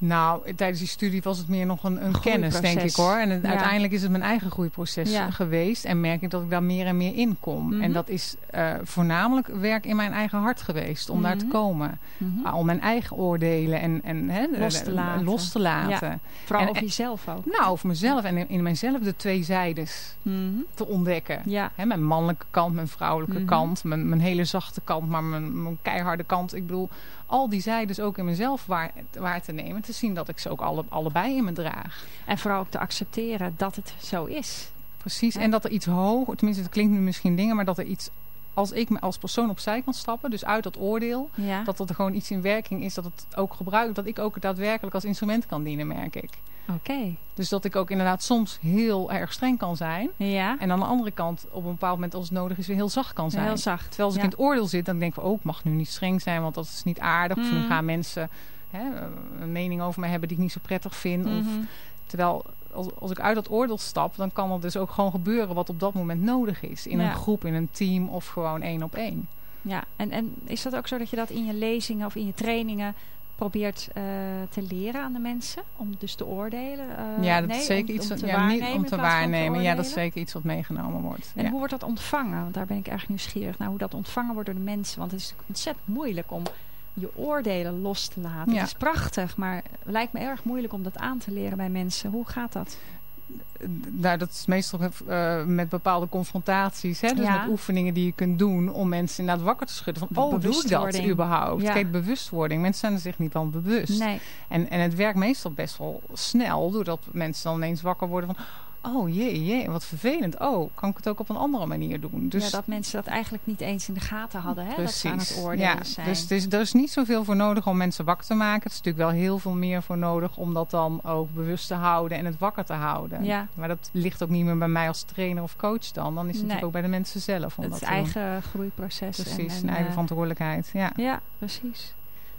[SPEAKER 7] Nou, tijdens die studie was het meer nog een, een kennis, denk ik hoor. En het,
[SPEAKER 5] ja.
[SPEAKER 7] uiteindelijk is het mijn eigen groeiproces
[SPEAKER 5] ja.
[SPEAKER 7] geweest. En merk ik dat ik daar meer en meer in kom.
[SPEAKER 5] Mm -hmm.
[SPEAKER 7] En dat is uh, voornamelijk werk in mijn eigen hart geweest. Om mm -hmm. daar te komen.
[SPEAKER 5] Mm
[SPEAKER 7] -hmm. uh, om mijn eigen oordelen en, en he,
[SPEAKER 5] los, te laten.
[SPEAKER 7] los te laten.
[SPEAKER 5] Ja. Vooral
[SPEAKER 7] en,
[SPEAKER 5] over jezelf ook.
[SPEAKER 7] Nou, over mezelf en in, in mijzelf de twee zijdes
[SPEAKER 5] Mhm.
[SPEAKER 7] te ontdekken. He, mijn mannelijke kant, mijn vrouwelijke
[SPEAKER 5] Mhm.
[SPEAKER 7] kant. Mijn, mijn hele zachte kant, maar mijn, mijn keiharde kant. Ik bedoel, al die zijdes ook in mezelf waar, waar te nemen. Te zien dat ik ze ook alle, allebei in me draag.
[SPEAKER 5] En vooral ook te accepteren dat het zo is.
[SPEAKER 7] Precies. Ja. En dat er iets hoog, tenminste het klinkt nu misschien dingen, maar dat er iets, als ik me als persoon opzij kan stappen, dus uit dat oordeel,
[SPEAKER 5] ja.
[SPEAKER 7] dat er gewoon iets in werking is, dat het ook gebruikt, dat ik ook daadwerkelijk als instrument kan dienen, merk ik.
[SPEAKER 5] Oké. Okay.
[SPEAKER 7] Dus dat ik ook inderdaad soms heel erg streng kan zijn.
[SPEAKER 5] Ja.
[SPEAKER 7] En aan de andere kant op een bepaald moment als het nodig is weer heel zacht kan zijn.
[SPEAKER 5] Heel zacht.
[SPEAKER 7] Terwijl als ik in het oordeel zit, dan denk ik van, oh, ik mag nu niet streng zijn, want dat is niet aardig. Mm. Of nu
[SPEAKER 5] Mhm.
[SPEAKER 7] gaan mensen hè, een mening over mij hebben die ik niet zo prettig vind.
[SPEAKER 5] Mm
[SPEAKER 7] Of,
[SPEAKER 5] -hmm.
[SPEAKER 7] terwijl als, als ik uit dat oordeel stap, dan kan er dus ook gewoon gebeuren wat op dat moment nodig is. In
[SPEAKER 5] ja.
[SPEAKER 7] een groep, in een team of gewoon één op één.
[SPEAKER 5] Ja, en, en is dat ook zo dat je dat in je lezingen of in je trainingen probeert uh, te leren aan de mensen? Om dus te oordelen? Uh,
[SPEAKER 7] ja, dat
[SPEAKER 5] nee,
[SPEAKER 7] is zeker
[SPEAKER 5] om,
[SPEAKER 7] iets
[SPEAKER 5] om te
[SPEAKER 7] ja,
[SPEAKER 5] waarnemen.
[SPEAKER 7] Niet om te waarnemen. ja, dat is zeker iets wat meegenomen wordt.
[SPEAKER 5] En
[SPEAKER 7] ja.
[SPEAKER 5] hoe wordt dat ontvangen? Want daar ben ik erg nieuwsgierig naar hoe dat ontvangen wordt door de mensen. Want het is ontzettend moeilijk om je oordelen los te laten.
[SPEAKER 7] Ja.
[SPEAKER 5] Het is prachtig, maar het lijkt me erg moeilijk om dat aan te leren bij mensen. Hoe gaat dat?
[SPEAKER 7] Nou, dat is meestal eh, met bepaalde confrontaties. Hè? Dus
[SPEAKER 5] Ja.
[SPEAKER 7] met oefeningen die je kunt doen om mensen inderdaad wakker te schudden. Van, oh, doe ik dat überhaupt?
[SPEAKER 5] Ja.
[SPEAKER 7] Kijk, bewustwording. Mensen zijn er zich niet van bewust.
[SPEAKER 5] Nee,
[SPEAKER 7] En, en het werkt meestal best wel snel, doordat mensen dan ineens wakker worden van... Oh jee, jee, wat vervelend. Oh, kan ik het ook op een andere manier doen? Dus
[SPEAKER 5] ja, dat mensen dat eigenlijk niet eens in de gaten hadden. Hè? Dat ze aan het oordelen
[SPEAKER 7] ja,
[SPEAKER 5] zijn.
[SPEAKER 7] Dus er is niet zoveel voor nodig om mensen wakker te maken. Het is natuurlijk wel heel veel meer voor nodig om dat dan ook bewust te houden en het wakker te houden.
[SPEAKER 5] Ja.
[SPEAKER 7] Maar dat ligt ook niet meer bij mij als trainer of coach dan. Dan is het
[SPEAKER 5] Nee.
[SPEAKER 7] natuurlijk ook bij de mensen zelf. Om
[SPEAKER 5] het
[SPEAKER 7] dat te doen.
[SPEAKER 5] eigen groeiproces.
[SPEAKER 7] Precies,
[SPEAKER 5] en,
[SPEAKER 7] eigen
[SPEAKER 5] eh,
[SPEAKER 7] verantwoordelijkheid. Ja.
[SPEAKER 5] Ja, precies.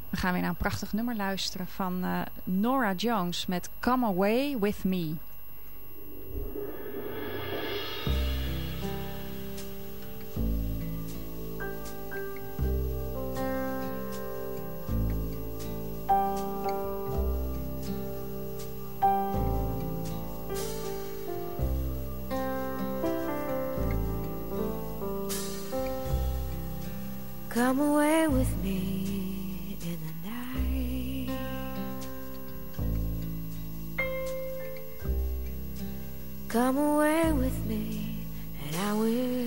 [SPEAKER 5] We gaan weer naar een prachtig nummer luisteren van eh, Nora Jones met Come Away With Me.
[SPEAKER 6] Come away with me Come away with me, and I will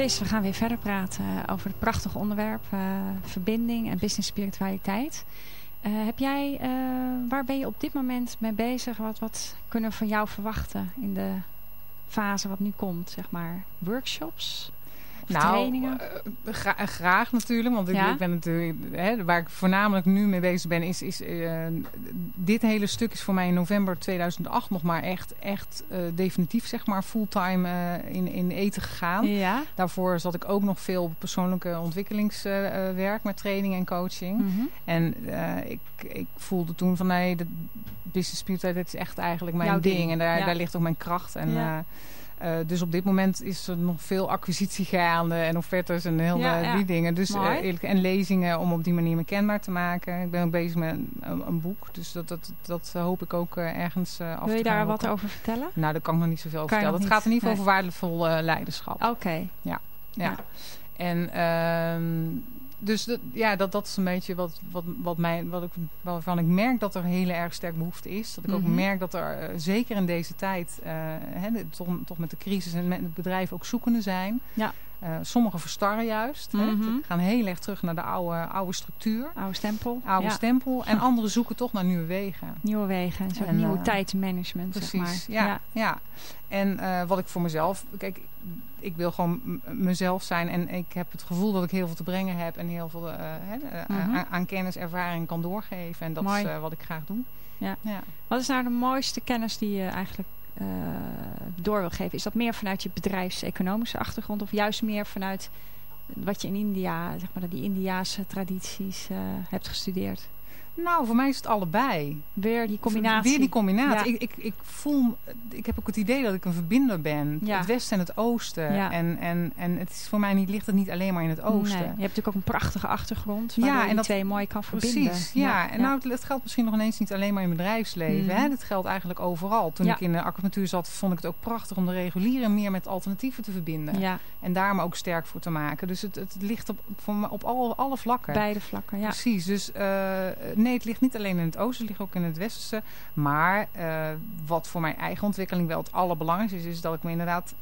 [SPEAKER 5] Liz, we gaan weer verder praten over het prachtige onderwerp eh, verbinding en business spiritualiteit. Eh, heb jij, eh, waar ben je op dit moment mee bezig? Wat, wat kunnen we van jou verwachten in de fase wat nu komt, zeg maar? Workshops?
[SPEAKER 7] Nou,
[SPEAKER 5] trainingen?
[SPEAKER 7] eh, gra- graag natuurlijk. Want ik,
[SPEAKER 5] Ja?
[SPEAKER 7] ik ben natuurlijk, hè, waar ik voornamelijk nu mee bezig ben, is, is eh, dit hele stuk is voor mij in november 2008 nog maar echt, echt eh, definitief, zeg maar, fulltime eh, in, in eten gegaan.
[SPEAKER 5] ja.
[SPEAKER 7] Daarvoor zat ik ook nog veel op persoonlijke ontwikkelingswerk met training en coaching.
[SPEAKER 5] Mhm.
[SPEAKER 7] En eh, ik, ik voelde toen van nee, de business spiritualiteit is echt eigenlijk mijn ding.
[SPEAKER 5] ding,
[SPEAKER 7] En daar,
[SPEAKER 5] ja.
[SPEAKER 7] daar ligt ook mijn kracht. En,
[SPEAKER 5] Ja.
[SPEAKER 7] Eh, dus op dit moment is er nog veel acquisitie gaande en offertes en heel
[SPEAKER 5] Ja,
[SPEAKER 7] eh,
[SPEAKER 5] ja.
[SPEAKER 7] die dingen. Dus, eh, eerlijk- en lezingen om op die manier me kenbaar te maken. Ik ben ook bezig met een, een, boek. Dus dat, dat, dat hoop ik ook ergens af
[SPEAKER 5] Wil je
[SPEAKER 7] te gaan
[SPEAKER 5] daar wat over vertellen?
[SPEAKER 7] Nou, daar kan ik nog niet zoveel over
[SPEAKER 5] je
[SPEAKER 7] vertellen. Het gaat in
[SPEAKER 5] niet?
[SPEAKER 7] ieder geval over waardevol leiderschap.
[SPEAKER 5] Oké.
[SPEAKER 7] Ja. En ehm, dus dat, ja, dat, dat is een beetje wat, wat, wat mij, wat ik, waarvan ik merk dat er heel erg sterk behoefte is. Dat ik ook
[SPEAKER 5] Mhm.
[SPEAKER 7] merk dat er, eh, zeker in deze tijd, eh, hè, de- toch, toch met de crisis en met het bedrijf ook zoekende zijn.
[SPEAKER 5] Ja.
[SPEAKER 7] Eh, sommigen verstarren juist.
[SPEAKER 5] Mhm.
[SPEAKER 7] Gaan heel erg terug naar de oude, oude structuur,
[SPEAKER 5] Oude stempel.
[SPEAKER 7] oude
[SPEAKER 5] ja.
[SPEAKER 7] stempel. En anderen zoeken toch naar nieuwe wegen.
[SPEAKER 5] Nieuwe wegen. Een soort
[SPEAKER 7] En,
[SPEAKER 5] nieuwe tijdmanagement,
[SPEAKER 7] Precies,
[SPEAKER 5] zeg maar.
[SPEAKER 7] ja, ja. En eh, wat ik voor mezelf... Kijk, ik wil gewoon mezelf zijn. En ik heb het gevoel dat ik heel veel te brengen heb. En heel veel eh, eh,
[SPEAKER 5] Mhm.
[SPEAKER 7] aan, kennis, ervaring kan doorgeven. En dat
[SPEAKER 5] Mooi.
[SPEAKER 7] is eh, wat ik graag doe.
[SPEAKER 5] Ja.
[SPEAKER 7] ja.
[SPEAKER 5] Wat is nou de mooiste kennis die je eigenlijk door wil geven? Is dat meer vanuit je bedrijfseconomische achtergrond of juist meer vanuit wat je in India, zeg maar, die Indiaanse tradities hebt gestudeerd?
[SPEAKER 7] Nou, voor mij is het allebei.
[SPEAKER 5] Weer die combinatie.
[SPEAKER 7] Weer die combinatie.
[SPEAKER 5] Ja.
[SPEAKER 7] Ik, ik, ik voel, ik heb ook het idee dat ik een verbinder ben.
[SPEAKER 5] Ja.
[SPEAKER 7] Het westen en het oosten.
[SPEAKER 5] Ja.
[SPEAKER 7] En, en, en het is voor mij niet, ligt het niet alleen maar in het oosten.
[SPEAKER 5] Nee, je hebt natuurlijk ook een prachtige achtergrond.
[SPEAKER 7] Ja,
[SPEAKER 5] Waardoor je
[SPEAKER 7] en dat-
[SPEAKER 5] twee mooi kan verbinden.
[SPEAKER 7] Precies, ja. En nou, het- het geldt misschien nog ineens niet alleen maar in het bedrijfsleven.
[SPEAKER 5] Mhm.
[SPEAKER 7] Hè? Dat geldt eigenlijk overal. Toen
[SPEAKER 5] Ja.
[SPEAKER 7] ik in de acupunctuur zat, vond ik het ook prachtig om de regulieren meer met alternatieven te verbinden.
[SPEAKER 5] ja,
[SPEAKER 7] En daar me ook sterk voor te maken. Dus het, het ligt op, voor me op alle, alle vlakken.
[SPEAKER 5] beide vlakken. Ja.
[SPEAKER 7] Precies. Dus eh, nee, het ligt niet alleen in het oosten, het ligt ook in het westen. Maar eh, wat voor mijn eigen ontwikkeling wel het allerbelangrijkste is, is dat ik me inderdaad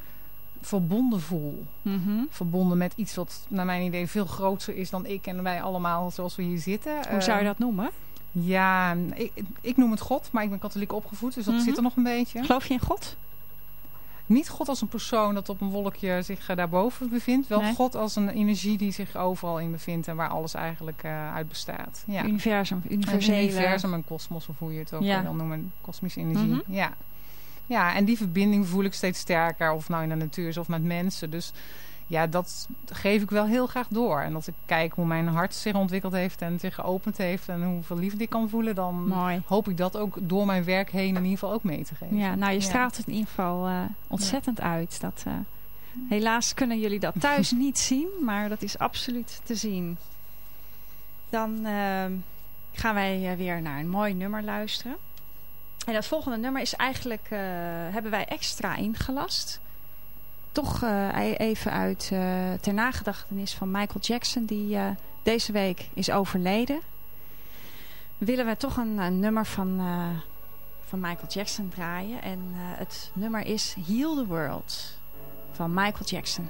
[SPEAKER 7] verbonden voel.
[SPEAKER 5] Mhm.
[SPEAKER 7] Verbonden met iets wat naar mijn idee veel groter is dan ik en wij allemaal zoals we hier zitten.
[SPEAKER 5] Hoe zou je
[SPEAKER 7] Eh,
[SPEAKER 5] dat noemen?
[SPEAKER 7] Ja, ik, ik noem het God, maar ik ben katholiek opgevoed, dus dat
[SPEAKER 5] Mhm.
[SPEAKER 7] zit er nog een beetje.
[SPEAKER 5] Geloof je in God?
[SPEAKER 7] Niet God als een persoon dat op een wolkje zich eh, daarboven bevindt. Wel
[SPEAKER 5] Nee.
[SPEAKER 7] God als een energie die zich overal in bevindt en waar alles eigenlijk eh, uit bestaat. Ja.
[SPEAKER 5] Universum,
[SPEAKER 7] Een
[SPEAKER 5] universele.
[SPEAKER 7] universum, een kosmos, of hoe je het ook
[SPEAKER 5] Ja.
[SPEAKER 7] wil noemen. Kosmische energie.
[SPEAKER 5] Mhm.
[SPEAKER 7] Ja. ja, en die verbinding voel ik steeds sterker. Of nou in de natuur is of met mensen. Dus ja, dat geef ik wel heel graag door. En als ik kijk hoe mijn hart zich ontwikkeld heeft en zich geopend heeft. En hoeveel liefde ik kan voelen. Dan
[SPEAKER 5] Mooi.
[SPEAKER 7] hoop ik dat ook door mijn werk heen in ieder geval ook mee te geven.
[SPEAKER 5] Ja, nou je straalt het in ieder geval eh, ontzettend uit. Dat, eh, helaas kunnen jullie dat thuis niet zien, maar dat is absoluut te zien. Dan ehm, gaan wij eh, weer naar een mooi nummer luisteren. En dat volgende nummer is eigenlijk, hebben wij extra ingelast. Toch eh, e- even uit eh, ter nagedachtenis van Michael Jackson, die eh, deze week is overleden. Willen we toch een, een nummer van, van Michael Jackson draaien. En het nummer is Heal the World van Michael Jackson.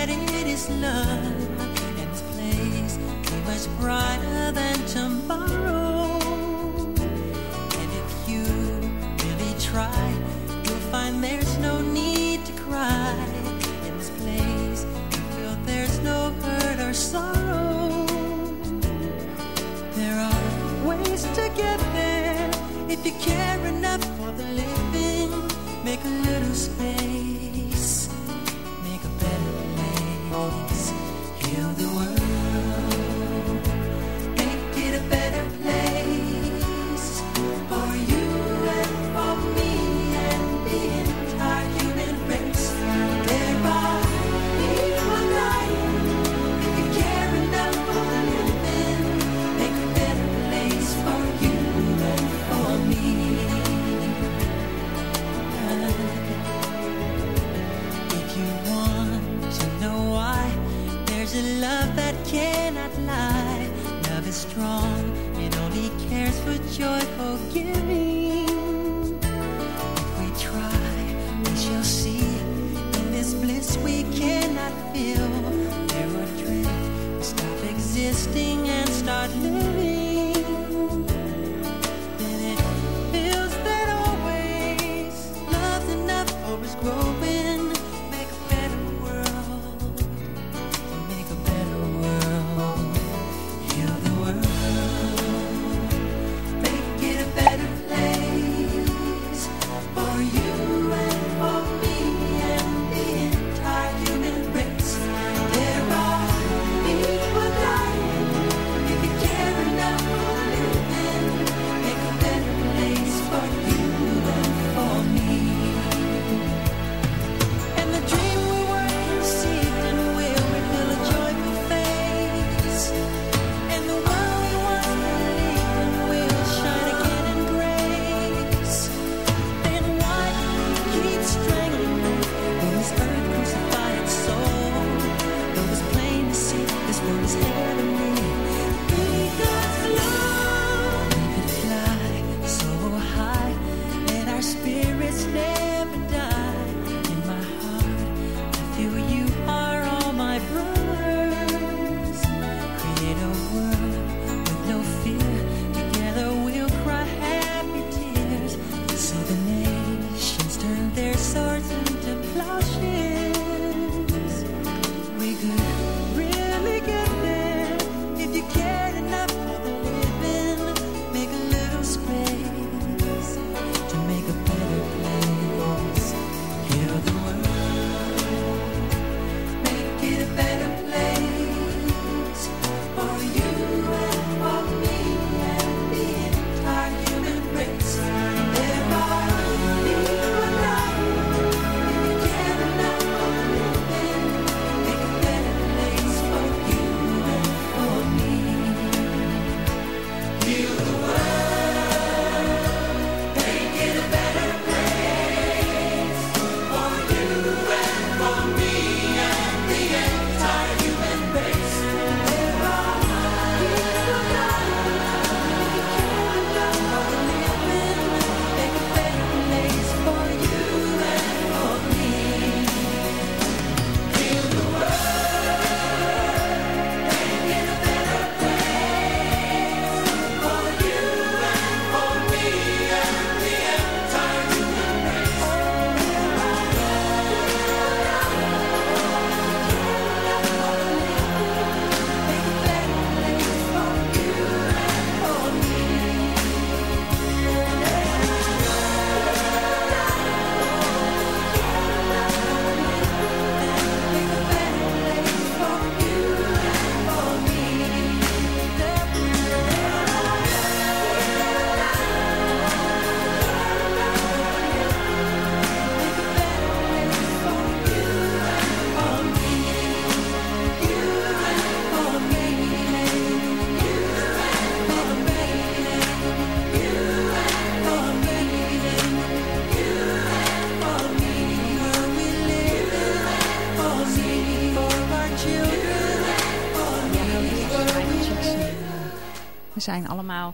[SPEAKER 5] zijn allemaal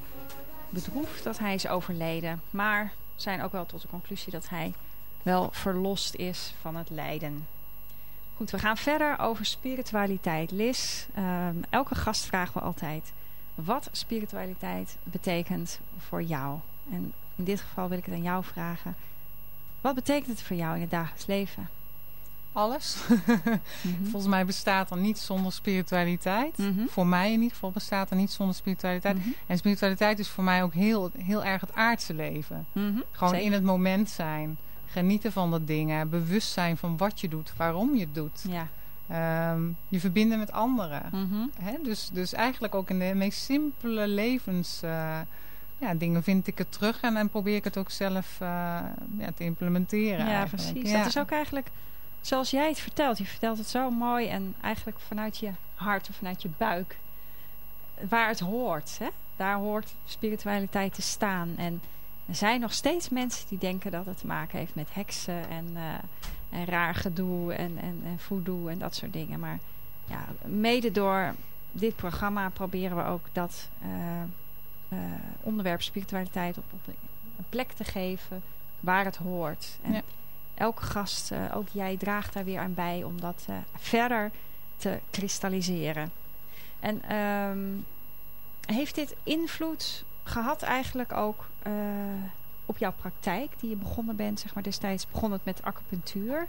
[SPEAKER 5] bedroefd dat hij is overleden. Maar zijn ook wel tot de conclusie dat hij wel verlost is van het lijden. Goed, we gaan verder over spiritualiteit. Liz, ehm, elke gast vragen we altijd wat spiritualiteit betekent voor jou. En in dit geval wil ik het aan jou vragen. Wat betekent het voor jou in het dagelijks leven?
[SPEAKER 7] Alles.
[SPEAKER 5] Mhm.
[SPEAKER 7] Volgens mij bestaat er niets zonder spiritualiteit.
[SPEAKER 5] Mhm.
[SPEAKER 7] Voor mij in ieder geval bestaat er niets zonder spiritualiteit.
[SPEAKER 5] Mhm.
[SPEAKER 7] En spiritualiteit is voor mij ook heel, heel erg het aardse leven. Gewoon
[SPEAKER 5] zeker.
[SPEAKER 7] in het moment zijn. Genieten van de dingen. Bewust zijn van wat je doet. Waarom je het doet.
[SPEAKER 5] Ja.
[SPEAKER 7] Ehm, je verbinden met anderen. Hè? Dus, dus eigenlijk ook in de meest simpele levens... eh, ja, dingen vind ik het terug. En dan probeer ik het ook zelf eh, ja, te implementeren.
[SPEAKER 5] Ja,
[SPEAKER 7] eigenlijk.
[SPEAKER 5] precies.
[SPEAKER 7] Ja.
[SPEAKER 5] Dat is ook eigenlijk zoals jij het vertelt. Je vertelt het zo mooi en eigenlijk vanuit je hart of vanuit je buik. Waar het hoort. Hè? Daar hoort spiritualiteit te staan. En er zijn nog steeds mensen die denken dat het te maken heeft met heksen en, eh, raar gedoe en, en, en voodoo en dat soort dingen. Maar ja, mede door dit programma proberen we ook dat eh, eh, onderwerp spiritualiteit op, op een plek te geven waar het hoort. En
[SPEAKER 7] Ja.
[SPEAKER 5] Elke gast, eh, ook jij, draagt daar weer aan bij om dat eh, verder te kristalliseren. En ehm, heeft dit invloed gehad eigenlijk ook eh, op jouw praktijk die je begonnen bent, zeg maar destijds begon het met acupunctuur.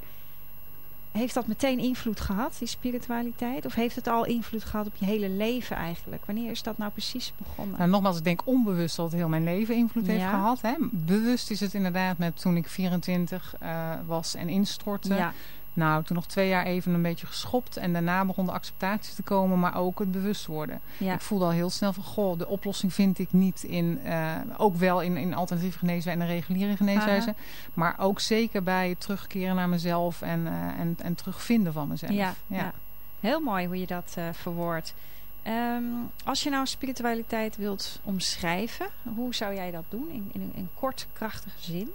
[SPEAKER 5] Heeft dat meteen invloed gehad, die spiritualiteit? Of heeft het al invloed gehad op je hele leven eigenlijk? Wanneer is dat nou precies begonnen?
[SPEAKER 7] Nou, nogmaals, ik denk onbewust dat het heel mijn leven invloed heeft gehad. Hè. Bewust is het inderdaad met toen ik 24 eh, was en instortte.
[SPEAKER 5] ja,
[SPEAKER 7] Nou, toen nog twee jaar even een beetje geschopt. En daarna begon de acceptatie te komen, maar ook het bewust worden.
[SPEAKER 5] ja.
[SPEAKER 7] Ik voelde al heel snel van, goh, de oplossing vind ik niet in... eh, ook wel in, in alternatieve geneeswijze en reguliere geneeswijze. Maar ook zeker bij het terugkeren naar mezelf en, eh, en, en terugvinden van mezelf.
[SPEAKER 5] Ja, ja. heel mooi hoe je dat eh verwoordt. Ehm, als je nou spiritualiteit wilt omschrijven, hoe zou jij dat doen in, in een in kort, krachtige zin?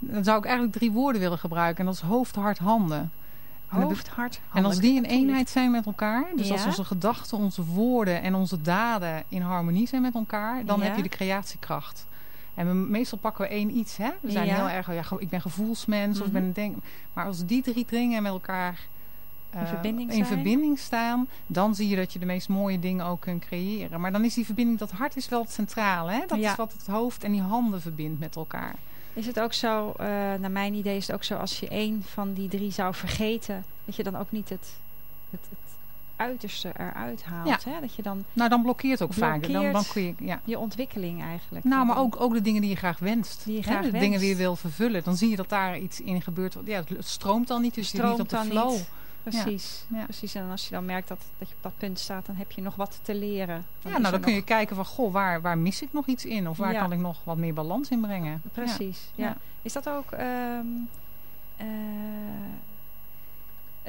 [SPEAKER 7] Dan zou ik eigenlijk drie woorden willen gebruiken. En dat is hoofd, hart, handen. En
[SPEAKER 5] Hoofd, hart,
[SPEAKER 7] En
[SPEAKER 5] handen.
[SPEAKER 7] als die in eenheid zijn met elkaar, dus
[SPEAKER 5] Ja.
[SPEAKER 7] als onze gedachten, onze woorden en onze daden in harmonie zijn met elkaar, dan
[SPEAKER 5] Ja.
[SPEAKER 7] heb je de creatiekracht. En we, meestal pakken we één iets, hè? We zijn
[SPEAKER 5] Ja.
[SPEAKER 7] heel erg, oh ja, ik ben gevoelsmens, of ik
[SPEAKER 5] Mhm.
[SPEAKER 7] ben denk. Maar als die drie dingen met elkaar eh,
[SPEAKER 5] In verbinding
[SPEAKER 7] in
[SPEAKER 5] zijn.
[SPEAKER 7] verbinding staan, dan zie je dat je de meest mooie dingen ook kunt creëren. Maar dan is die verbinding, dat hart is wel het centrale, hè? Dat
[SPEAKER 5] Ja.
[SPEAKER 7] is wat het hoofd en die handen verbindt met elkaar.
[SPEAKER 5] Is het ook zo, eh, naar mijn idee is het ook zo, als je één van die drie zou vergeten, dat je dan ook niet het, het, het uiterste eruit haalt. Hè? Dat je dan
[SPEAKER 7] Nou, dan blokkeert ook vaak. Dan, dan kun je, ja.
[SPEAKER 5] je ontwikkeling eigenlijk.
[SPEAKER 7] Nou, maar ook, ook de dingen die je graag wenst.
[SPEAKER 5] Die je
[SPEAKER 7] Hè,
[SPEAKER 5] graag
[SPEAKER 7] de
[SPEAKER 5] wenst.
[SPEAKER 7] dingen die je wil vervullen. Dan zie je dat daar iets in gebeurt. Ja, het, stroomt dan niet, dus je niet op de flow.
[SPEAKER 5] niet. Precies,
[SPEAKER 7] Ja.
[SPEAKER 5] precies. En als je dan merkt dat, dat je op dat punt staat, dan heb je nog wat te leren. Dan
[SPEAKER 7] Ja, nou dan kun je kijken van, goh, waar, waar mis ik nog iets in? Of waar
[SPEAKER 5] Ja.
[SPEAKER 7] kan ik nog wat meer balans in brengen?
[SPEAKER 5] Precies, ja.
[SPEAKER 7] Ja.
[SPEAKER 5] Is dat ook ehm, eh,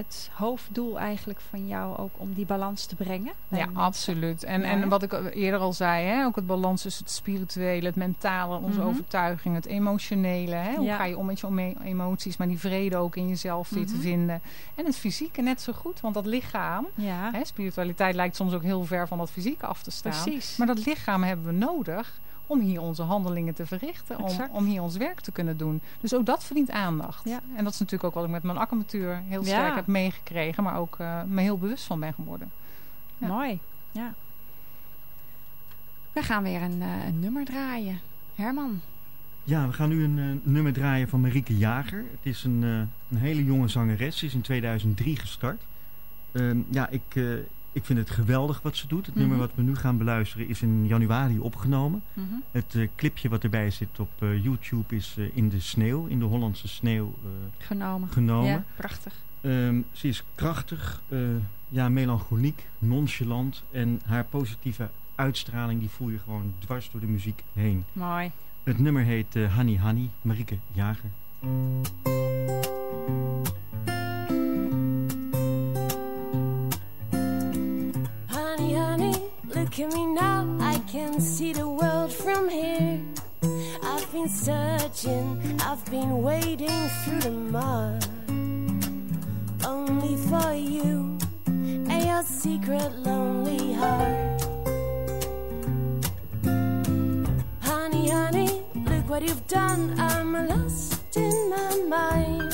[SPEAKER 5] het hoofddoel eigenlijk van jou ook om die balans te brengen?
[SPEAKER 7] Ja, absoluut. En,
[SPEAKER 5] Ja,
[SPEAKER 7] en wat ik eerder al zei, hè, ook het balans tussen het spirituele, het mentale, onze
[SPEAKER 5] Mhm.
[SPEAKER 7] overtuiging, het emotionele. Hè? Hoe
[SPEAKER 5] Ja.
[SPEAKER 7] ga je om met je emoties, maar die vrede ook in jezelf weer te
[SPEAKER 5] Mhm.
[SPEAKER 7] vinden. En het fysieke net zo goed, want dat lichaam,
[SPEAKER 5] Ja,
[SPEAKER 7] hè, spiritualiteit lijkt soms ook heel ver van dat fysieke af te staan.
[SPEAKER 5] precies.
[SPEAKER 7] Maar dat lichaam hebben we nodig om hier onze handelingen te verrichten. Om, om hier ons werk te kunnen doen. Dus ook dat verdient aandacht.
[SPEAKER 5] Ja.
[SPEAKER 7] En dat is natuurlijk ook wat ik met mijn acupunctuur heel
[SPEAKER 5] Ja.
[SPEAKER 7] sterk heb meegekregen. Maar ook eh, me heel bewust van ben geworden. Ja.
[SPEAKER 5] Mooi, ja. We gaan weer een, eh, een nummer draaien. Herman.
[SPEAKER 9] Ja, we gaan nu een eh, nummer draaien van Marieke Jager. Het is een, eh, een hele jonge zangeres. Ze is in 2003 gestart. Ehm, ja, ik, eh, ik vind het geweldig wat ze doet. Het
[SPEAKER 5] Mhm.
[SPEAKER 9] nummer wat we nu gaan beluisteren is in januari opgenomen.
[SPEAKER 5] Mhm.
[SPEAKER 9] Het eh, clipje wat erbij zit op eh, YouTube is eh, in de sneeuw, in de Hollandse sneeuw
[SPEAKER 5] Genomen.
[SPEAKER 9] genomen.
[SPEAKER 5] Ja, prachtig.
[SPEAKER 9] Ehm, ze is krachtig, ja, melancholiek, nonchalant. En haar positieve uitstraling die voel je gewoon dwars door de muziek heen.
[SPEAKER 5] Mooi.
[SPEAKER 9] Het nummer heet Honey Honey, Marieke Jager.
[SPEAKER 6] at me now, I can see the world from here. I've been searching, I've been wading through the mud. Only for you and your secret lonely heart. Honey, honey, look what you've done. I'm lost in my mind.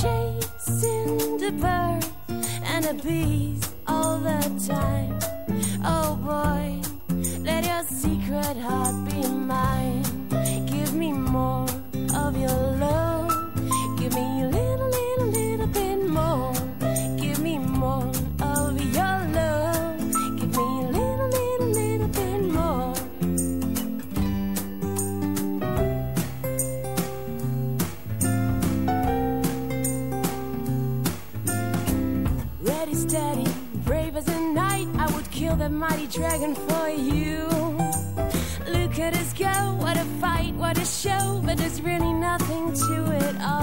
[SPEAKER 6] Chasing the birds and the bees all the time. Secret heart be mine. Give me more of your love. Give me a little, little, little bit more. Give me more of your love. Give me a little, little, little bit more. Ready, steady, brave as a knight. I would kill that mighty dragon for But there's really nothing to it all.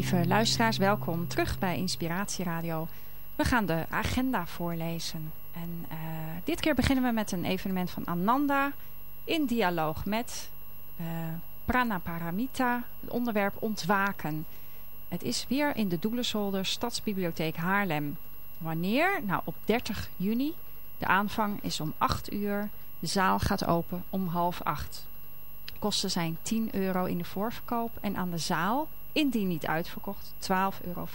[SPEAKER 5] Lieve luisteraars, welkom terug bij Inspiratie Radio. We gaan de agenda voorlezen. En eh, dit keer beginnen we met een evenement van Ananda in dialoog met eh Pranaparamita, het onderwerp ontwaken. Het is weer in de Doelenzolder Stadsbibliotheek Haarlem. Wanneer? Nou, op 30 juni. De aanvang is om 8 uur. De zaal gaat open om half 8. Kosten zijn 10 euro in de voorverkoop en aan de zaal, indien niet uitverkocht, 12,50 euro.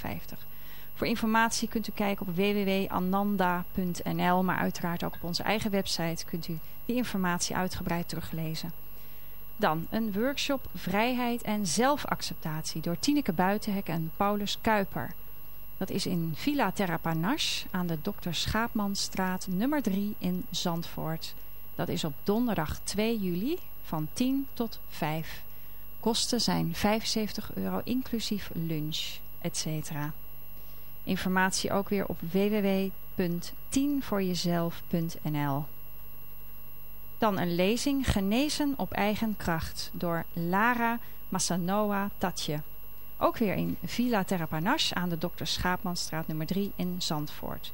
[SPEAKER 5] Voor informatie kunt u kijken op www.ananda.nl, maar uiteraard ook op onze eigen website kunt u die informatie uitgebreid teruglezen. Dan een workshop Vrijheid en Zelfacceptatie door Tineke Buitenhek en Paulus Kuiper. Dat is in Villa Terrapanache aan de Dr. Schaapmanstraat nummer 3 in Zandvoort. Dat is op donderdag 2 juli van 10 tot 5. Kosten zijn 75 euro inclusief lunch, etc. Informatie ook weer op www.tienvoorjezelf.nl Dan een lezing Genezen op eigen kracht door Lara Massanoa Tatje. Ook weer in Villa Terrapanache aan de Dr. Schaapmanstraat nummer 3 in Zandvoort.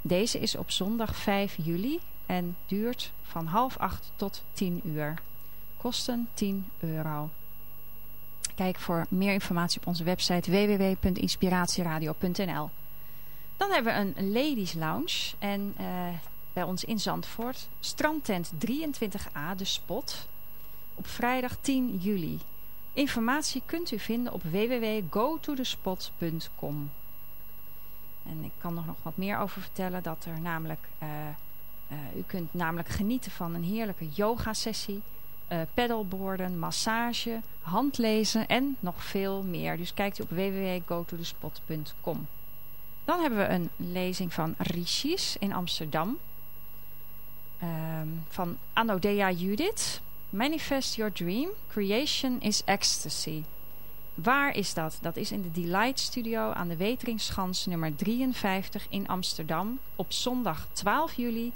[SPEAKER 5] Deze is op zondag 5 juli en duurt van half acht tot 10 uur. Kosten 10 euro. Kijk voor meer informatie op onze website www.inspiratieradio.nl Dan hebben we een ladies lounge en eh, bij ons in Zandvoort strandtent 23a, de Spot, op vrijdag 10 juli. Informatie kunt u vinden op www.gotothespot.com En ik kan er nog wat meer over vertellen dat er namelijk... eh, eh, u kunt namelijk genieten van een heerlijke yoga sessie uh, pedalboarden, massage, handlezen en nog veel meer. Dus kijkt u op www.gotothespot.com. Dan hebben we een lezing van Rishis in Amsterdam. Um, van Anodea Judith. Manifest Your Dream. Creation is Ecstasy. Waar is dat? Dat is in de Delight Studio aan de Weteringschans nummer 53 in Amsterdam. Op zondag 12 juli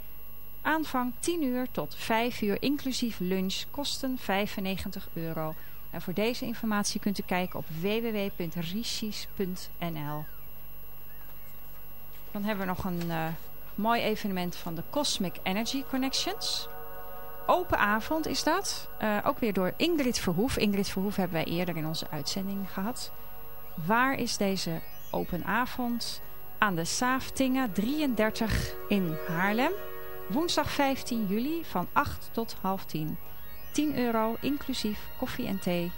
[SPEAKER 5] Aanvang 10 uur tot 5 uur, inclusief lunch, kosten 95 euro. En voor deze informatie kunt u kijken op www.rishis.nl Dan hebben we nog een uh, mooi evenement van de Cosmic Energy Connections. Open avond is dat. Uh, ook weer door Ingrid Verhoef. Ingrid Verhoef hebben wij eerder in onze uitzending gehad. Waar is deze open avond? aan de Saaftingen 33 in Haarlem. Woensdag 15 juli van 8 tot half 10. 10 euro inclusief koffie en thee.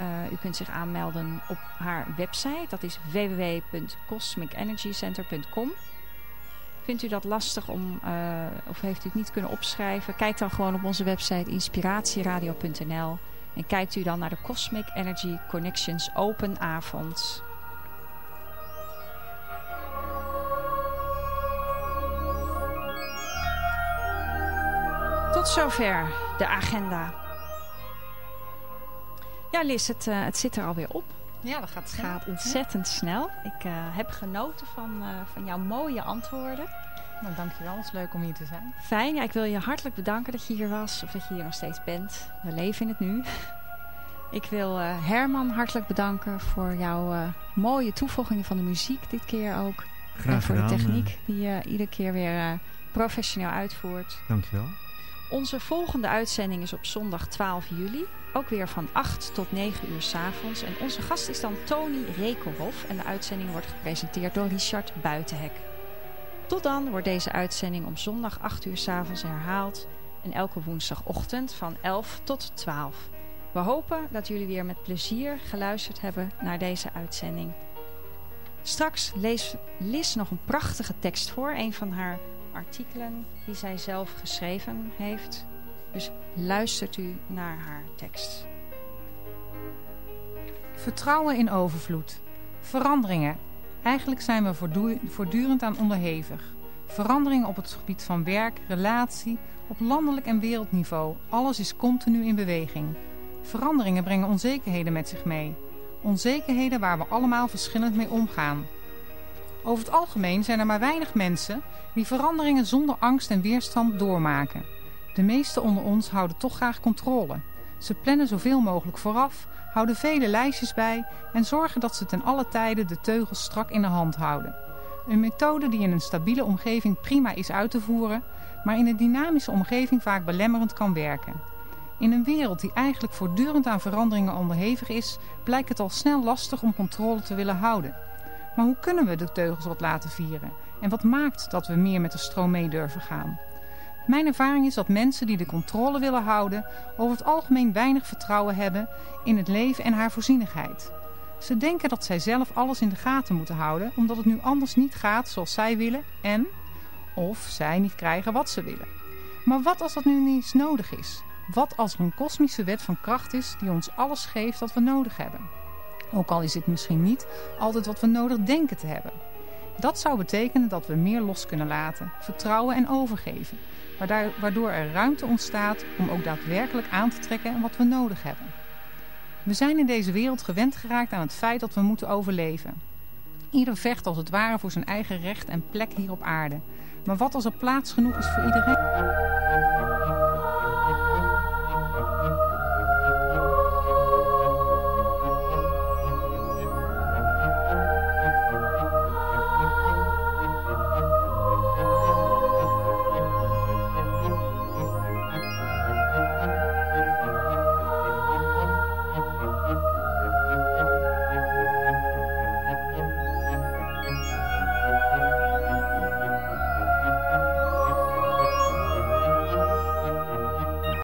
[SPEAKER 5] Uh, u kunt zich aanmelden op haar website. Dat is www.cosmicenergycenter.com. Vindt u dat lastig om, uh, of heeft u het niet kunnen opschrijven? Kijk dan gewoon op onze website inspiratieradio.nl. En kijkt u dan naar de Cosmic Energy Connections Open Avond. Tot zover de agenda. Ja, Liz, het, uh, het zit er alweer op.
[SPEAKER 7] Ja, dat gaat,
[SPEAKER 5] het gaat ontzettend snel. Ik uh, heb genoten van, uh, van jouw mooie antwoorden.
[SPEAKER 7] Nou, dankjewel. Het is leuk om hier te zijn.
[SPEAKER 5] Fijn. Ja, ik wil je hartelijk bedanken dat je hier was. Of dat je hier nog steeds bent. We leven in het nu. Ik wil uh, Herman hartelijk bedanken voor jouw uh, mooie toevoegingen van de muziek dit keer ook.
[SPEAKER 9] Graag
[SPEAKER 5] en voor
[SPEAKER 9] gedaan,
[SPEAKER 5] de techniek die je iedere keer weer uh, professioneel uitvoert.
[SPEAKER 9] Dankjewel.
[SPEAKER 5] Onze volgende uitzending is op zondag 12 juli. Ook weer van 8 tot 9 uur s avonds. En onze gast is dan Tony Rekelhoff. En de uitzending wordt gepresenteerd door Richard Buitenhek. Tot dan wordt deze uitzending om zondag 8 uur s avonds herhaald. En elke woensdagochtend van 11 tot 12. We hopen dat jullie weer met plezier geluisterd hebben naar deze uitzending. Straks leest Liz nog een prachtige tekst voor. Een van haar artikelen die zij zelf geschreven heeft. Dus luistert u naar haar tekst.
[SPEAKER 7] Vertrouwen in overvloed. Veranderingen. Eigenlijk zijn we voortdurend aan onderhevig. Veranderingen op het gebied van werk, relatie, op landelijk en wereldniveau. Alles is continu in beweging. Veranderingen brengen onzekerheden met zich mee. Onzekerheden waar we allemaal verschillend mee omgaan. Over het algemeen zijn er maar weinig mensen die veranderingen zonder angst en weerstand doormaken. De meesten onder ons houden toch graag controle. Ze plannen zoveel mogelijk vooraf, houden vele lijstjes bij en zorgen dat ze ten alle tijde de teugels strak in de hand houden. Een methode die in een stabiele omgeving prima is uit te voeren, maar in een dynamische omgeving vaak belemmerend kan werken. In een wereld die eigenlijk voortdurend aan veranderingen onderhevig is, blijkt het al snel lastig om controle te willen houden. Maar hoe kunnen we de teugels wat laten vieren? En wat maakt dat we meer met de stroom mee durven gaan? Mijn ervaring is dat mensen die de controle willen houden... over het algemeen weinig vertrouwen hebben in het leven en haar voorzienigheid. Ze denken dat zij zelf alles in de gaten moeten houden... omdat het nu anders niet gaat zoals zij willen en... of zij niet krijgen wat ze willen. Maar wat als dat nu niet eens nodig is? Wat als er een kosmische wet van kracht is die ons alles geeft wat we nodig hebben? Ook al is het misschien niet altijd wat we nodig denken te hebben. Dat zou betekenen dat we meer los kunnen laten, vertrouwen en overgeven. Waardoor er ruimte ontstaat om ook daadwerkelijk aan te trekken wat we nodig hebben. We zijn in deze wereld gewend geraakt aan het feit dat we moeten overleven. Ieder vecht als het ware voor zijn eigen recht en plek hier op aarde. Maar wat als er plaats genoeg is voor iedereen?